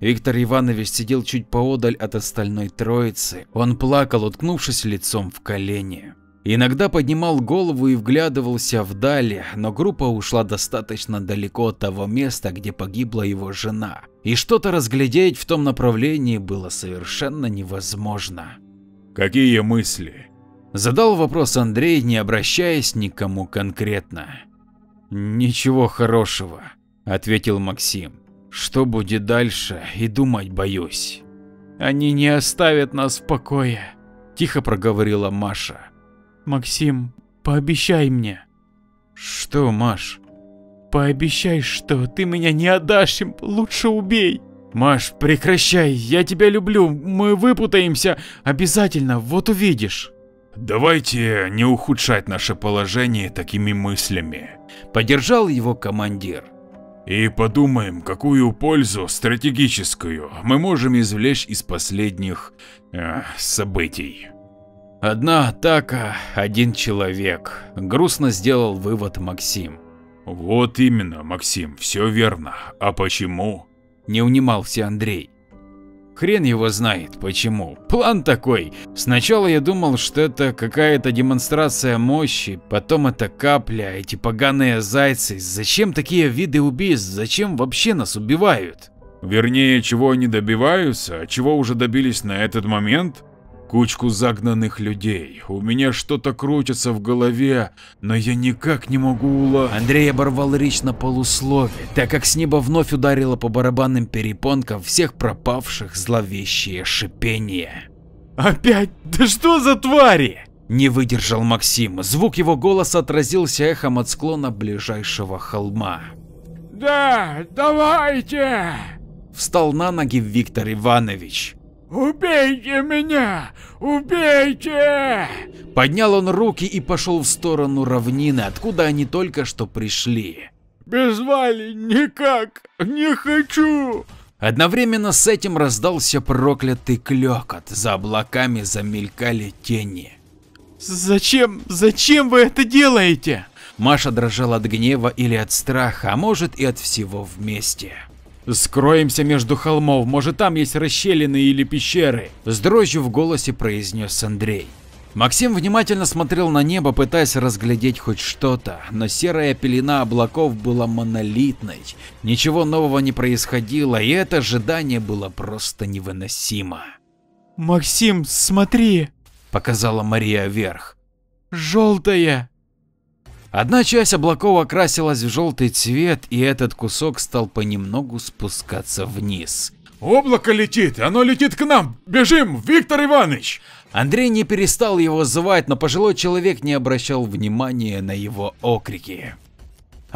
Виктор Иванович сидел чуть поодаль от остальной троицы. Он плакал, уткнувшись лицом в колени. Иногда поднимал голову и вглядывался вдали, но группа ушла достаточно далеко от того места, где погибла его жена, и что-то разглядеть в том направлении было совершенно невозможно. «Какие мысли?» Задал вопрос Андрей, не обращаясь ни к кому конкретно. «Ничего хорошего», – ответил Максим. «Что будет дальше, и думать боюсь». «Они не оставят нас в покое», – тихо проговорила Маша. Максим, пообещай мне. Что, Маш? Пообещай, что ты меня не отдашь им, лучше убей. Маш, прекращай, я тебя люблю, мы выпутаемся, обязательно, вот увидишь. Давайте не ухудшать наше положение такими мыслями. Поддержал его командир. И подумаем, какую пользу стратегическую мы можем извлечь из последних э, событий. Одна атака, один человек. Грустно сделал вывод Максим. Вот именно, Максим, все верно. А почему? Не унимался Андрей. Хрен его знает почему. План такой. Сначала я думал, что это какая-то демонстрация мощи, потом это капля, эти поганые зайцы. Зачем такие виды убийств? Зачем вообще нас убивают? Вернее, чего они добиваются, а чего уже добились на этот момент? Кучку загнанных людей. У меня что-то крутится в голове, но я никак не могу ула... Андрей оборвал речь на полуслове, так как с неба вновь ударило по барабанным перепонкам всех пропавших зловещее шипение. Опять? Да что за твари? Не выдержал Максим, звук его голоса отразился эхом от склона ближайшего холма. Да, давайте! Встал на ноги Виктор Иванович. «Убейте меня! Убейте!» Поднял он руки и пошел в сторону равнины, откуда они только что пришли. «Без Вали никак! Не хочу!» Одновременно с этим раздался проклятый клёкот, за облаками замелькали тени. «Зачем? Зачем вы это делаете?» Маша дрожала от гнева или от страха, а может и от всего вместе. «Скроемся между холмов, может там есть расщелины или пещеры», с дрожью в голосе произнес Андрей. Максим внимательно смотрел на небо, пытаясь разглядеть хоть что-то, но серая пелена облаков была монолитной, ничего нового не происходило, и это ожидание было просто невыносимо. Максим, смотри, Показала Мария вверх. желтая. Одна часть облаков окрасилась в желтый цвет, и этот кусок стал понемногу спускаться вниз. Облако летит, оно летит к нам. Бежим, Виктор Иванович. Андрей не перестал его звать, но пожилой человек не обращал внимания на его окрики.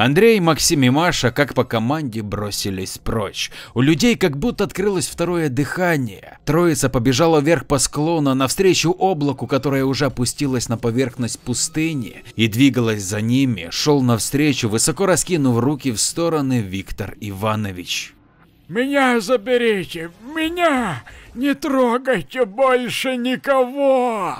Андрей, Максим и Маша, как по команде, бросились прочь. У людей как будто открылось второе дыхание. Троица побежала вверх по склону навстречу облаку, которое уже опустилось на поверхность пустыни и двигалось за ними, шел навстречу, высоко раскинув руки в стороны Виктор Иванович. Меня заберите, меня! Не трогайте больше никого!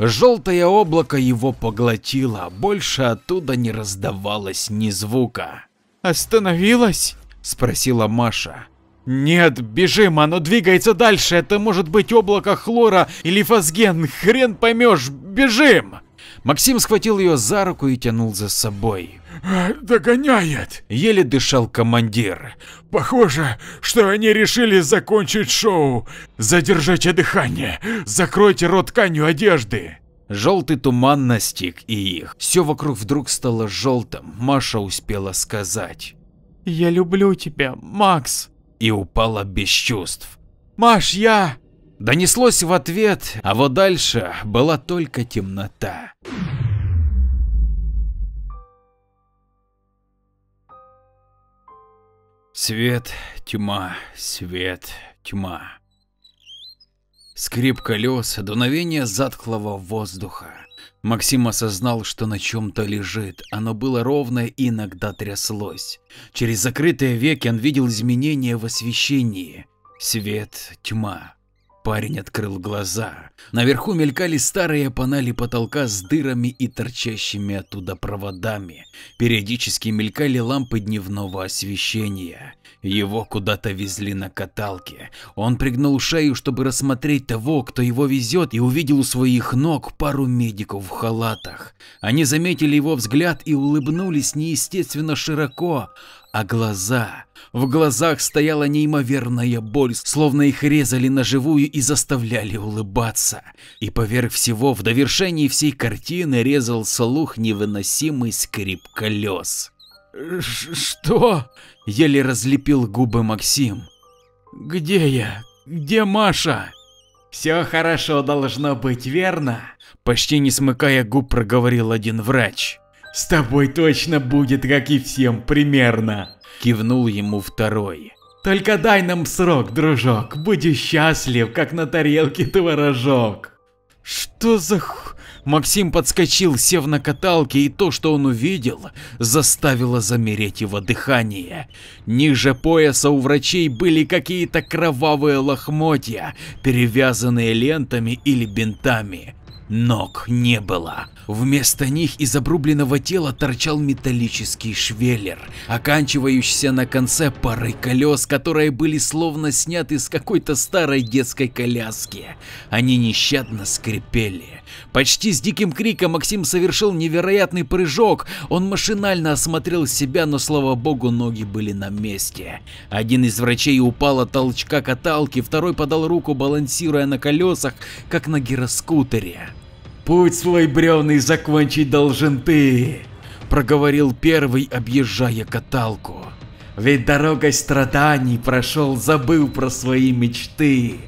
Желтое облако его поглотило, больше оттуда не раздавалось ни звука. Остановилась? Спросила Маша. Нет, бежим, оно двигается дальше, это может быть облако хлора или фосген, хрен поймешь, бежим! Максим схватил ее за руку и тянул за собой. Догоняет! Еле дышал командир. Похоже, что они решили закончить шоу. Задержите дыхание, закройте рот тканью одежды. Желтый туман настиг и их. Все вокруг вдруг стало желтым, Маша успела сказать. Я люблю тебя, Макс. И упала без чувств. Маш, я... Донеслось в ответ, а вот дальше была только темнота. Свет, тьма, свет, тьма. Скрип колес, дуновение затхлого воздуха. Максим осознал, что на чем-то лежит. Оно было ровное и иногда тряслось. Через закрытые веки он видел изменения в освещении. Свет, тьма. Парень открыл глаза. Наверху мелькали старые панели потолка с дырами и торчащими оттуда проводами. Периодически мелькали лампы дневного освещения. Его куда-то везли на каталке. Он пригнул шею, чтобы рассмотреть того, кто его везет, и увидел у своих ног пару медиков в халатах. Они заметили его взгляд и улыбнулись неестественно широко, а глаза... В глазах стояла неимоверная боль, словно их резали на живую и заставляли улыбаться. И поверх всего, в довершении всей картины резал слух невыносимый скрип колес. Что? Еле разлепил губы Максим. Где я? Где Маша? Все хорошо должно быть, верно? Почти не смыкая губ проговорил один врач. С тобой точно будет, как и всем, примерно. Кивнул ему второй. Только дай нам срок, дружок, будешь счастлив, как на тарелке творожок. Что за х... Максим подскочил, сев на каталке, и то, что он увидел, заставило замереть его дыхание. Ниже пояса у врачей были какие-то кровавые лохмотья, перевязанные лентами или бинтами. Ног не было. Вместо них из обрубленного тела торчал металлический швеллер, оканчивающийся на конце парой колес, которые были словно сняты с какой-то старой детской коляски. Они нещадно скрипели. Почти с диким криком Максим совершил невероятный прыжок. Он машинально осмотрел себя, но слава богу ноги были на месте. Один из врачей упал от толчка каталки, второй подал руку, балансируя на колесах, как на гироскутере. «Путь свой бревный закончить должен ты», – проговорил первый, объезжая каталку. «Ведь дорогой страданий прошел, забыл про свои мечты».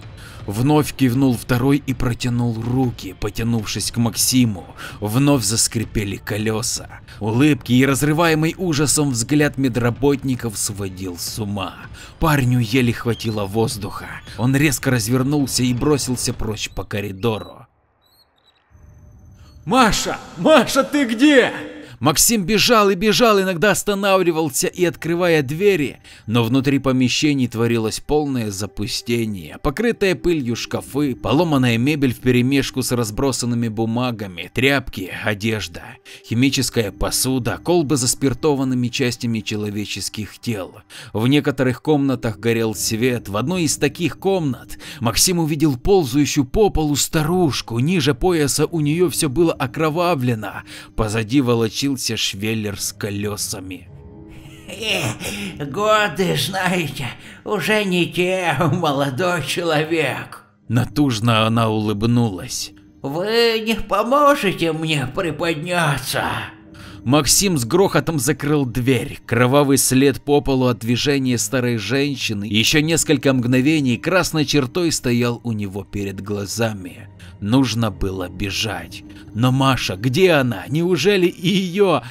Вновь кивнул второй и протянул руки, потянувшись к Максиму. Вновь заскрипели колеса. Улыбки и разрываемый ужасом взгляд медработников сводил с ума. Парню еле хватило воздуха. Он резко развернулся и бросился прочь по коридору. Маша! Маша, ты где? Максим бежал и бежал, иногда останавливался и открывая двери, но внутри помещений творилось полное запустение. Покрытые пылью шкафы, поломанная мебель вперемешку с разбросанными бумагами, тряпки, одежда, химическая посуда, колбы за спиртованными частями человеческих тел. В некоторых комнатах горел свет. В одной из таких комнат Максим увидел ползающую по полу старушку. Ниже пояса у нее все было окровавлено. Позади волочил появился швеллер с колесами. Э, годы, знаете, уже не те, молодой человек. Натужно она улыбнулась. Вы не поможете мне приподняться? Максим с грохотом закрыл дверь. Кровавый след по полу от движения старой женщины. Еще несколько мгновений красной чертой стоял у него перед глазами. Нужно было бежать. Но Маша, где она? Неужели и ее?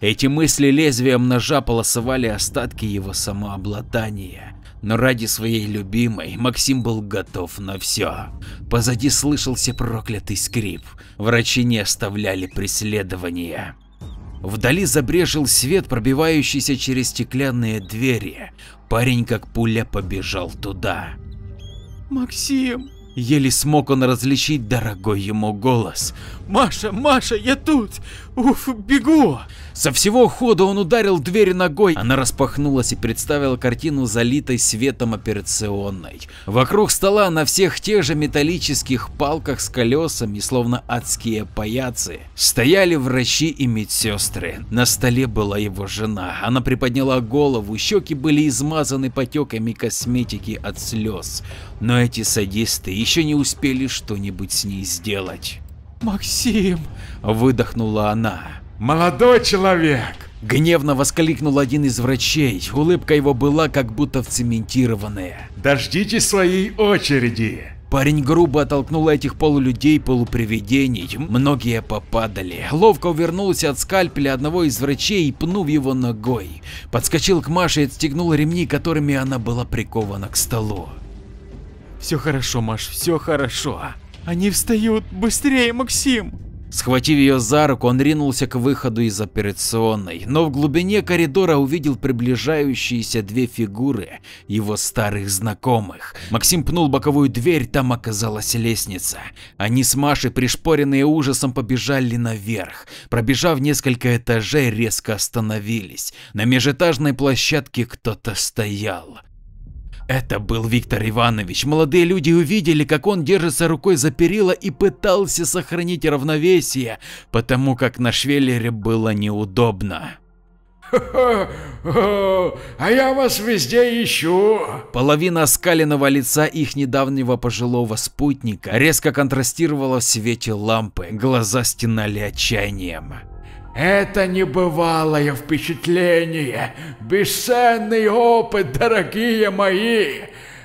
Эти мысли лезвием ножа полосовали остатки его самообладания. Но ради своей любимой Максим был готов на все. Позади слышался проклятый скрип. Врачи не оставляли преследования. Вдали забрежил свет, пробивающийся через стеклянные двери. Парень как пуля побежал туда. «Максим!» Еле смог он различить дорогой ему голос. «Маша, Маша, я тут! Уф, бегу!» Со всего хода он ударил дверь ногой. Она распахнулась и представила картину залитой светом операционной. Вокруг стола на всех тех же металлических палках с колесами, словно адские паяцы, стояли врачи и медсестры. На столе была его жена. Она приподняла голову, щеки были измазаны потеками косметики от слез. Но эти садисты еще не успели что-нибудь с ней сделать. «Максим!» – выдохнула она. «Молодой человек!» Гневно воскликнул один из врачей, улыбка его была как будто вцементированная. «Дождитесь своей очереди!» Парень грубо оттолкнул этих полулюдей-полупривидений, многие попадали. Ловко увернулся от скальпеля одного из врачей, пнув его ногой. Подскочил к Маше и отстегнул ремни, которыми она была прикована к столу. «Все хорошо, Маш, все хорошо. Они встают! Быстрее, Максим!» Схватив ее за руку, он ринулся к выходу из операционной, но в глубине коридора увидел приближающиеся две фигуры его старых знакомых. Максим пнул боковую дверь, там оказалась лестница. Они с Машей, пришпоренные ужасом, побежали наверх. Пробежав несколько этажей, резко остановились. На межэтажной площадке кто-то стоял. Это был Виктор Иванович. Молодые люди увидели, как он держится рукой за перила и пытался сохранить равновесие, потому как на швеллере было неудобно. а я вас везде ищу. Половина оскаленного лица их недавнего пожилого спутника резко контрастировала в свете лампы, глаза стенали отчаянием. Это небывалое впечатление, бесценный опыт, дорогие мои.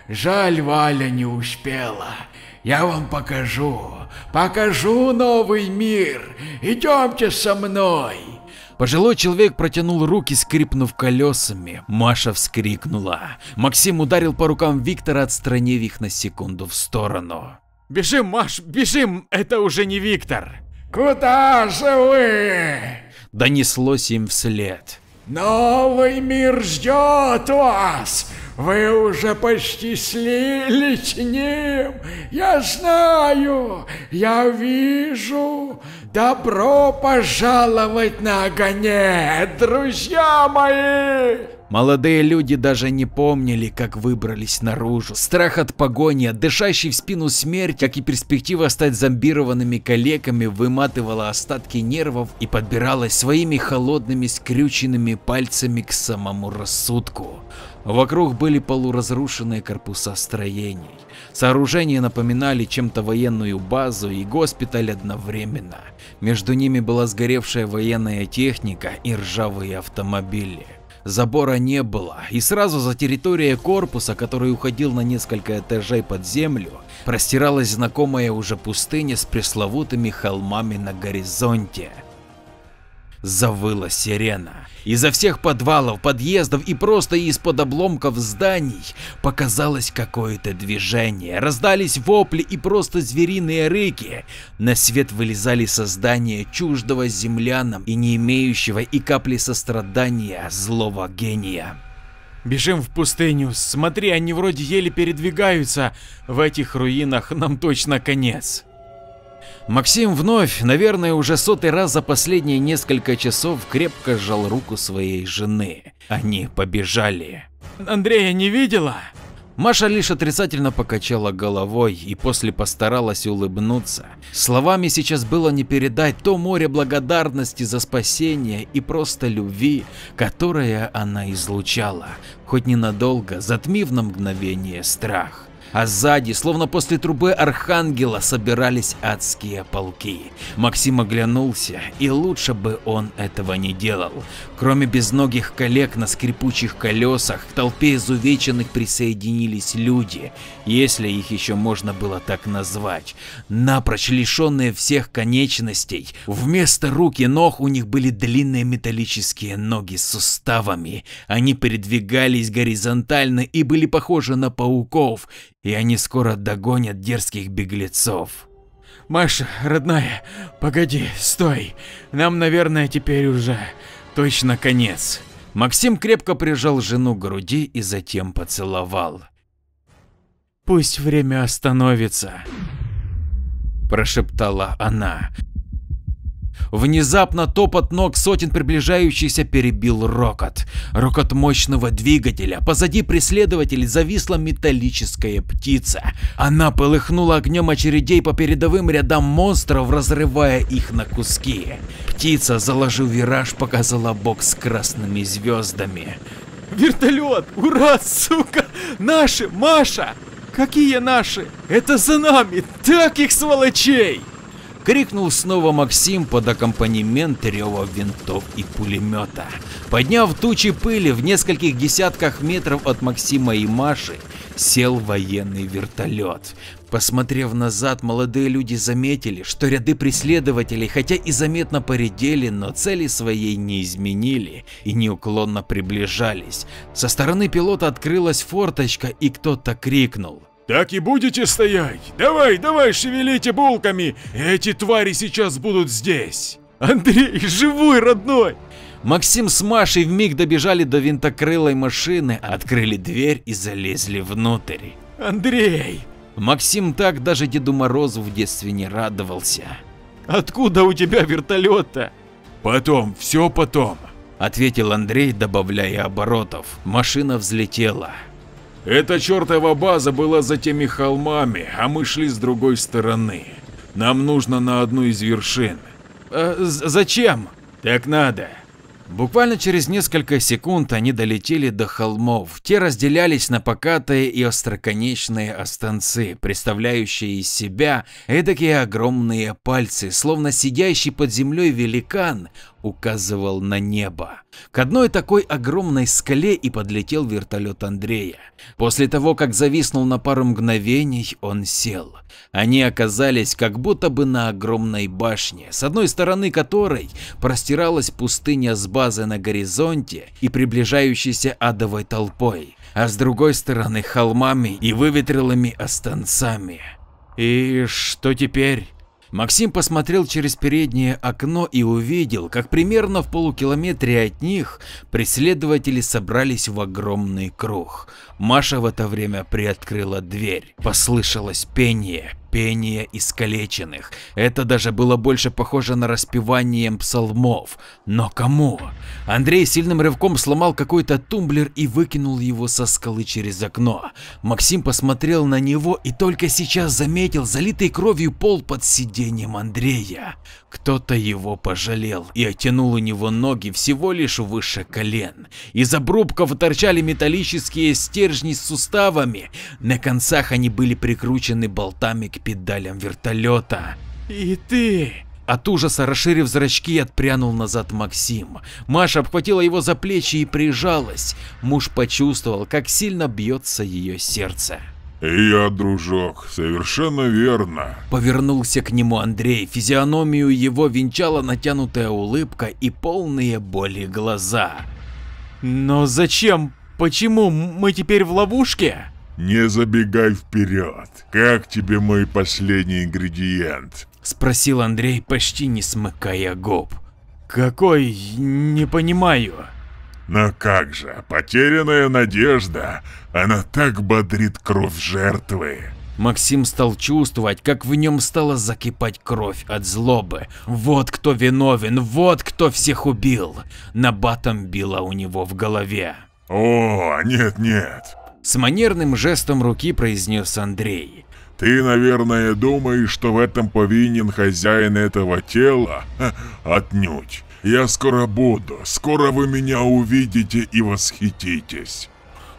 Жаль, Валя не успела. Я вам покажу, покажу новый мир. Идемте со мной. Пожилой человек протянул руки, скрипнув колесами. Маша вскрикнула. Максим ударил по рукам Виктора, отстранив их на секунду в сторону. «Бежим, Маш, бежим! Это уже не Виктор!» «Куда же вы?» Донеслось им вслед. «Новый мир ждет вас! Вы уже почти слились с ним! Я знаю! Я вижу! Добро пожаловать на огонек, друзья мои!» Молодые люди даже не помнили, как выбрались наружу. Страх от погони, дышащий в спину смерть, как и перспектива стать зомбированными калеками, выматывала остатки нервов и подбиралась своими холодными скрюченными пальцами к самому рассудку. Вокруг были полуразрушенные корпуса строений. Сооружения напоминали чем-то военную базу и госпиталь одновременно. Между ними была сгоревшая военная техника и ржавые автомобили. Забора не было, и сразу за территорией корпуса, который уходил на несколько этажей под землю, простиралась знакомая уже пустыня с пресловутыми холмами на горизонте. Завыла сирена. Изо всех подвалов, подъездов и просто из-под обломков зданий показалось какое-то движение. Раздались вопли и просто звериные рыки. На свет вылезали создания чуждого землянам и не имеющего и капли сострадания злого гения. Бежим в пустыню. Смотри, они вроде еле передвигаются. В этих руинах нам точно конец. Максим вновь, наверное, уже сотый раз за последние несколько часов крепко сжал руку своей жены. Они побежали. Андрея не видела? Маша лишь отрицательно покачала головой и после постаралась улыбнуться. Словами сейчас было не передать то море благодарности за спасение и просто любви, которое она излучала, хоть ненадолго затмив на мгновение страх а сзади, словно после трубы архангела, собирались адские полки. Максим оглянулся, и лучше бы он этого не делал. Кроме безногих коллег на скрипучих колесах, к толпе изувеченных присоединились люди, если их еще можно было так назвать, напрочь лишенные всех конечностей. Вместо рук и ног у них были длинные металлические ноги с суставами. Они передвигались горизонтально и были похожи на пауков, и они скоро догонят дерзких беглецов. Маша, родная, погоди, стой. Нам, наверное, теперь уже точно конец. Максим крепко прижал жену к груди и затем поцеловал. Пусть время остановится, прошептала она. Внезапно топот ног сотен приближающихся перебил рокот. Рокот мощного двигателя. Позади преследователей зависла металлическая птица. Она полыхнула огнем очередей по передовым рядам монстров, разрывая их на куски. Птица, заложив вираж, показала бок с красными звездами. Вертолет! Ура, сука! Наши, Маша! Какие наши? Это за нами! Так их сволочей! Крикнул снова Максим под аккомпанемент рева винтов и пулемета. Подняв тучи пыли в нескольких десятках метров от Максима и Маши, сел военный вертолет. Посмотрев назад, молодые люди заметили, что ряды преследователей хотя и заметно поредели, но цели своей не изменили и неуклонно приближались. Со стороны пилота открылась форточка и кто-то крикнул. Так и будете стоять? Давай, давай, шевелите булками, эти твари сейчас будут здесь. Андрей, живой, родной! Максим с Машей вмиг добежали до винтокрылой машины, открыли дверь и залезли внутрь. Андрей! Максим так даже Деду Морозу в детстве не радовался. Откуда у тебя вертолет-то? Потом, все потом, ответил Андрей, добавляя оборотов. Машина взлетела. Эта чертова база была за теми холмами, а мы шли с другой стороны. Нам нужно на одну из вершин. Э, зачем? Так надо. Буквально через несколько секунд они долетели до холмов. Те разделялись на покатые и остроконечные останцы, представляющие из себя эдакие огромные пальцы, словно сидящий под землей великан указывал на небо. К одной такой огромной скале и подлетел вертолет Андрея. После того, как зависнул на пару мгновений, он сел. Они оказались как будто бы на огромной башне, с одной стороны которой простиралась пустыня с базы на горизонте и приближающейся адовой толпой, а с другой стороны холмами и выветрелыми останцами. И что теперь? Максим посмотрел через переднее окно и увидел, как примерно в полукилометре от них преследователи собрались в огромный круг. Маша в это время приоткрыла дверь. Послышалось пение, пение искалеченных. Это даже было больше похоже на распевание псалмов. Но кому? Андрей сильным рывком сломал какой-то тумблер и выкинул его со скалы через окно. Максим посмотрел на него и только сейчас заметил залитый кровью пол под сиденьем Андрея. Кто-то его пожалел и оттянул у него ноги всего лишь выше колен. Из обрубков торчали металлические стержни с суставами. На концах они были прикручены болтами к педалям вертолета. И ты... От ужаса, расширив зрачки, отпрянул назад Максим. Маша обхватила его за плечи и прижалась. Муж почувствовал, как сильно бьется ее сердце. Я, дружок, совершенно верно. Повернулся к нему Андрей, физиономию его венчала натянутая улыбка и полные боли глаза. Но зачем? Почему мы теперь в ловушке? Не забегай вперед. Как тебе мой последний ингредиент? Спросил Андрей, почти не смыкая губ. Какой? Не понимаю. Но как же, потерянная надежда, она так бодрит кровь жертвы. Максим стал чувствовать, как в нем стала закипать кровь от злобы. Вот кто виновен, вот кто всех убил. Набатом била у него в голове. О, нет-нет. С манерным жестом руки произнес Андрей. Ты, наверное, думаешь, что в этом повинен хозяин этого тела? Ха, отнюдь. Я скоро буду, скоро вы меня увидите и восхититесь.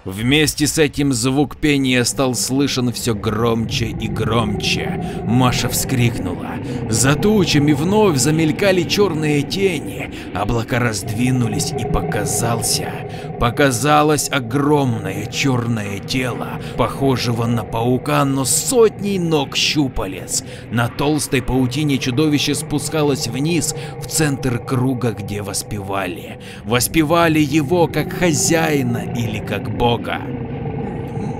Вместе с этим звук пения стал слышен все громче и громче. Маша вскрикнула. За тучами вновь замелькали черные тени, облака раздвинулись и показался. Показалось огромное черное тело, похожего на паука, но сотней ног щупалец. На толстой паутине чудовище спускалось вниз, в центр круга, где воспевали. Воспевали его как хозяина или как бога.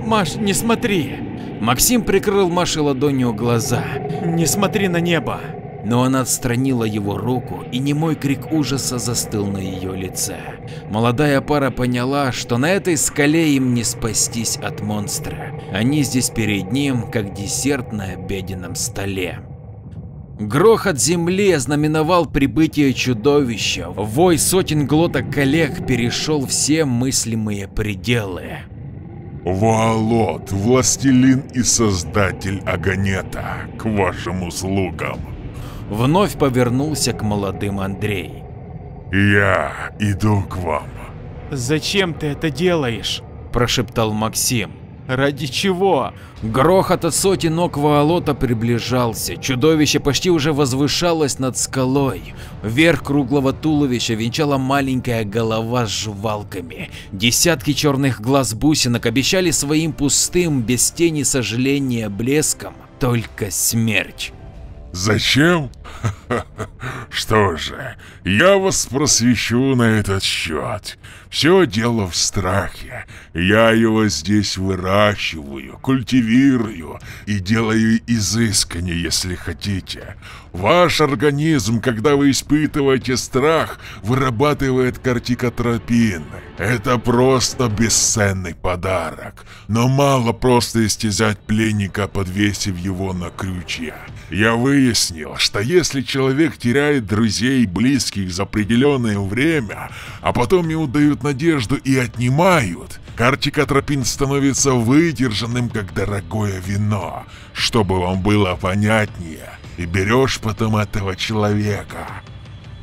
Маш, не смотри. Максим прикрыл Маше ладонью глаза. Не смотри на небо. Но она отстранила его руку, и немой крик ужаса застыл на ее лице. Молодая пара поняла, что на этой скале им не спастись от монстра. Они здесь перед ним, как десерт на обеденном столе. Грохот земли ознаменовал прибытие чудовища. Вой сотен глоток коллег перешел все мыслимые пределы. Ваалот, властелин и создатель Аганета, к вашим услугам. Вновь повернулся к молодым Андрей. Я иду к вам. Зачем ты это делаешь? Прошептал Максим. Ради чего? Грохот от сотен ног Ваалота приближался. Чудовище почти уже возвышалось над скалой. Верх круглого туловища венчала маленькая голова с жвалками. Десятки черных глаз бусинок обещали своим пустым, без тени сожаления блеском только смерть. Зачем? Что же, я вас просвещу на этот счет. Все дело в страхе. Я его здесь выращиваю, культивирую и делаю изысканнее, если хотите. Ваш организм, когда вы испытываете страх, вырабатывает кортикотропин. Это просто бесценный подарок. Но мало просто истязать пленника, подвесив его на крючья. Я выяснил, что если человек теряет друзей и близких за определенное время, а потом ему дают надежду и отнимают, картикотропин становится выдержанным, как дорогое вино. Чтобы вам было понятнее, и берешь потом этого человека.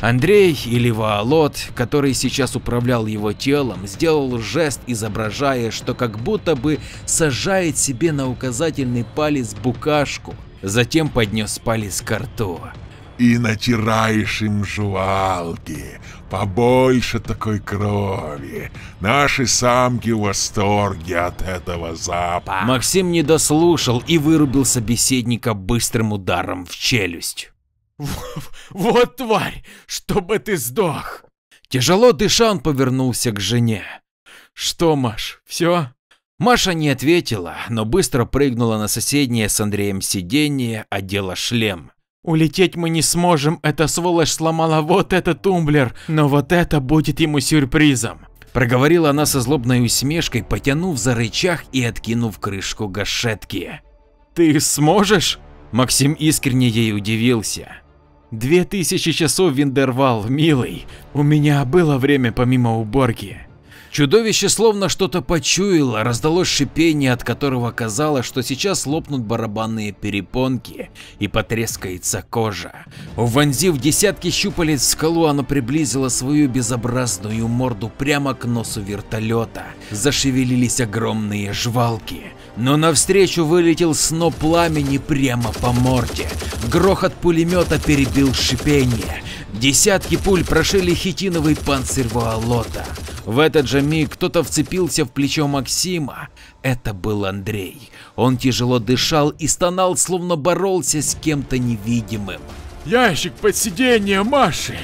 Андрей или Ваалот, который сейчас управлял его телом, сделал жест, изображая, что как будто бы сажает себе на указательный палец букашку, затем поднес палец к рту. И натираешь им жвалки, побольше такой крови. Наши самки в восторге от этого запаха. Максим не дослушал и вырубил собеседника быстрым ударом в челюсть. Вот тварь, чтобы ты сдох. Тяжело дыша, он повернулся к жене. Что, Маш, все? Маша не ответила, но быстро прыгнула на соседнее с Андреем сиденье, одела шлем. Улететь мы не сможем, эта сволочь сломала вот этот тумблер, но вот это будет ему сюрпризом. Проговорила она со злобной усмешкой, потянув за рычаг и откинув крышку гашетки. Ты сможешь? Максим искренне ей удивился. Две тысячи часов Виндервал, милый. У меня было время помимо уборки. Чудовище словно что-то почуяло, раздалось шипение, от которого казалось, что сейчас лопнут барабанные перепонки и потрескается кожа. Вонзив десятки щупалец в скалу, оно приблизило свою безобразную морду прямо к носу вертолета. Зашевелились огромные жвалки. Но навстречу вылетел сноп пламени прямо по морде. Грохот пулемета перебил шипение. Десятки пуль прошили хитиновый панцирь Вуалота. В этот же миг кто-то вцепился в плечо Максима. это был Андрей. Он тяжело дышал и стонал, словно боролся с кем-то невидимым. Ящик под сиденье Маши!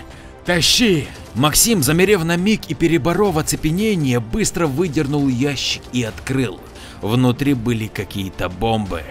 Тащи! Максим, замерев на миг и переборов оцепенение, быстро выдернул ящик и открыл. Внутри были какие-то бомбы.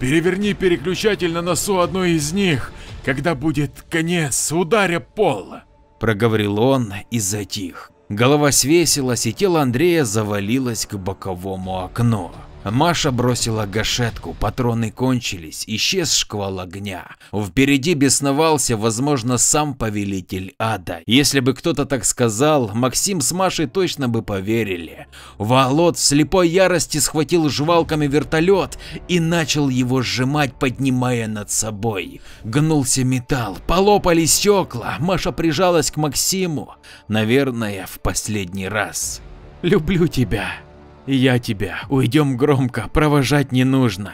Переверни переключатель на носу одной из них, когда будет конец, ударя пол. Проговорил он и затих. Голова свесилась и тело Андрея завалилось к боковому окну. Маша бросила гашетку, патроны кончились, исчез шквал огня. Впереди бесновался, возможно, сам повелитель ада. Если бы кто-то так сказал, Максим с Машей точно бы поверили. Волод в слепой ярости схватил жвалками вертолет и начал его сжимать, поднимая над собой. Гнулся металл, полопали стекла, Маша прижалась к Максиму, наверное, в последний раз. Люблю тебя. Я тебя. Уйдем громко, провожать не нужно.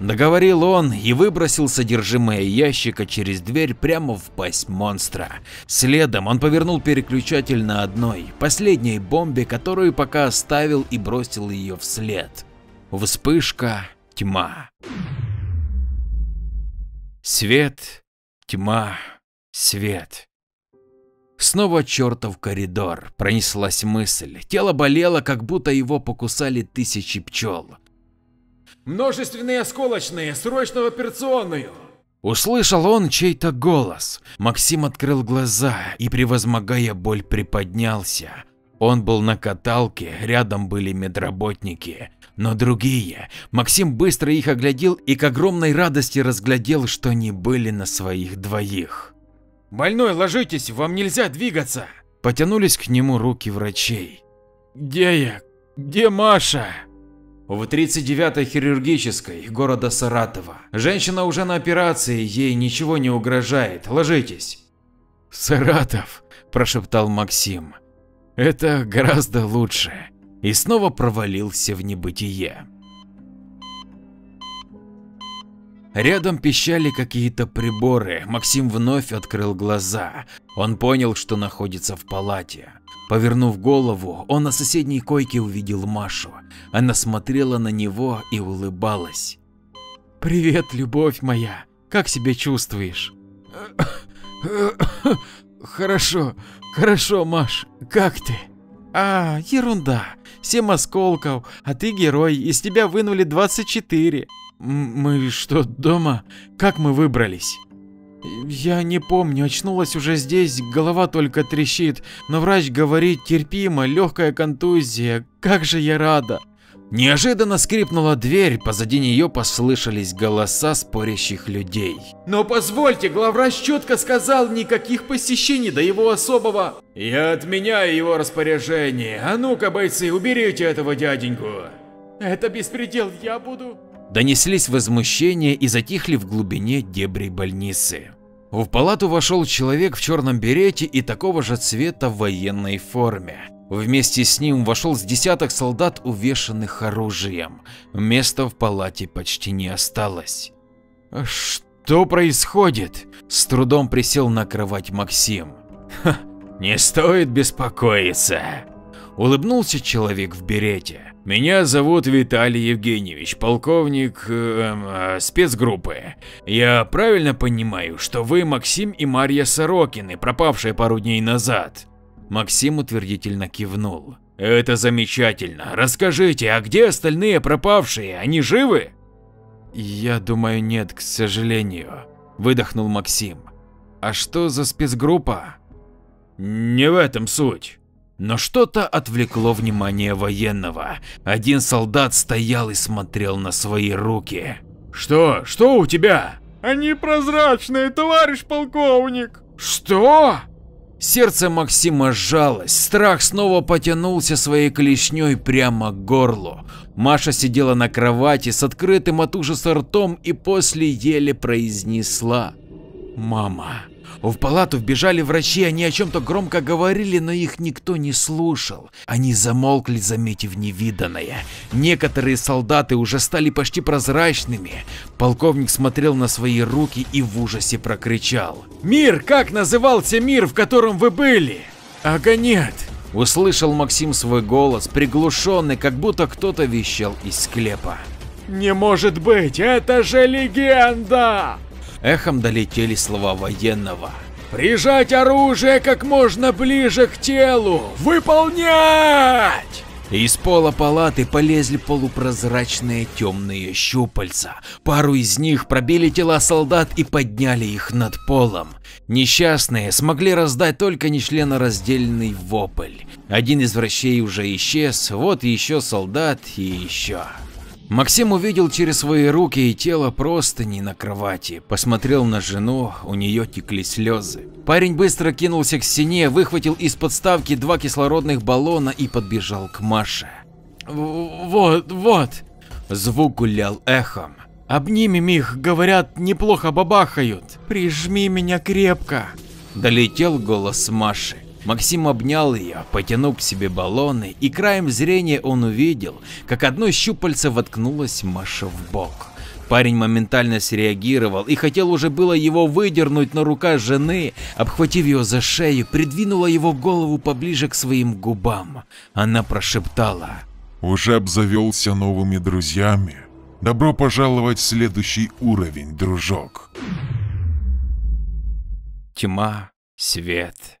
Договорил он и выбросил содержимое ящика через дверь прямо в пасть монстра. Следом он повернул переключатель на одной, последней бомбе, которую пока оставил и бросил ее вслед. Вспышка, тьма. Свет, тьма, свет. Снова чертов коридор, пронеслась мысль. Тело болело, как будто его покусали тысячи пчел. Множественные осколочные, срочно в операционную. Услышал он чей-то голос. Максим открыл глаза и, превозмогая боль, приподнялся. Он был на каталке, рядом были медработники. Но другие. Максим быстро их оглядел и к огромной радости разглядел, что они были на своих двоих. Больной, ложитесь, вам нельзя двигаться. Потянулись к нему руки врачей. Где я? Где Маша? В 39-й хирургической города Саратова. Женщина уже на операции, ей ничего не угрожает. Ложитесь. Саратов, прошептал Максим. Это гораздо лучше. И снова провалился в небытие. Рядом пищали какие-то приборы. Максим вновь открыл глаза. Он понял, что находится в палате. Повернув голову, он на соседней койке увидел Машу. Она смотрела на него и улыбалась. «Привет, любовь моя. Как себя чувствуешь?» «Хорошо, хорошо, Маш. Как ты?» «А, ерунда. Семь осколков, а ты герой, из тебя вынули 24. Мы что, дома? Как мы выбрались? Я не помню, очнулась уже здесь, голова только трещит, но врач говорит терпимо, легкая контузия, как же я рада. Неожиданно скрипнула дверь, позади нее послышались голоса спорящих людей. Но позвольте, главврач четко сказал, никаких посещений до его особого. Я отменяю его распоряжение, а ну-ка бойцы, уберите этого дяденьку. Это беспредел, я буду донеслись возмущения и затихли в глубине дебри больницы. В палату вошел человек в черном берете и такого же цвета в военной форме. Вместе с ним вошел с десяток солдат, увешанных оружием. Места в палате почти не осталось. «Что происходит?» С трудом присел на кровать Максим. «Не стоит беспокоиться», улыбнулся человек в берете. Меня зовут Виталий Евгеньевич, полковник э, э, спецгруппы. Я правильно понимаю, что вы Максим и Марья Сорокины, пропавшие пару дней назад? Максим утвердительно кивнул. Это замечательно. Расскажите, а где остальные пропавшие? Они живы? Я думаю, нет, к сожалению, выдохнул Максим. А что за спецгруппа? Не в этом суть. Но что-то отвлекло внимание военного. Один солдат стоял и смотрел на свои руки. «Что? Что у тебя?» «Они прозрачные, товарищ полковник!» «Что?» Сердце Максима сжалось, страх снова потянулся своей клешней прямо к горлу. Маша сидела на кровати с открытым от ужаса ртом и после еле произнесла «Мама». В палату вбежали врачи, они о чем-то громко говорили, но их никто не слушал. Они замолкли, заметив невиданное. Некоторые солдаты уже стали почти прозрачными. Полковник смотрел на свои руки и в ужасе прокричал. «Мир! Как назывался мир, в котором вы были?» «Ага нет, Услышал Максим свой голос, приглушенный, как будто кто-то вещал из склепа. Не может быть, это же легенда! Эхом долетели слова военного. Прижать оружие как можно ближе к телу! Выполнять! Из пола палаты полезли полупрозрачные темные щупальца. Пару из них пробили тела солдат и подняли их над полом. Несчастные смогли раздать только нечленораздельный вопль. Один из врачей уже исчез, вот еще солдат и еще. Максим увидел через свои руки и тело простыни на кровати, посмотрел на жену, у нее текли слезы. Парень быстро кинулся к стене, выхватил из подставки два кислородных баллона и подбежал к Маше. Вот, вот. Звук гулял эхом. Обнимем их, говорят, неплохо бабахают. Прижми меня крепко. Долетел голос Маши. Максим обнял ее, потянув к себе баллоны, и краем зрения он увидел, как одно щупальце воткнулось Маше в бок. Парень моментально среагировал и хотел уже было его выдернуть, но рука жены, обхватив ее за шею, придвинула его голову поближе к своим губам. Она прошептала. «Уже обзавелся новыми друзьями? Добро пожаловать в следующий уровень, дружок!» Тьма, свет,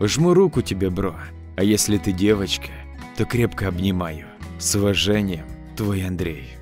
Жму руку тебе, бро. А если ты девочка, то крепко обнимаю. С уважением, твой Андрей.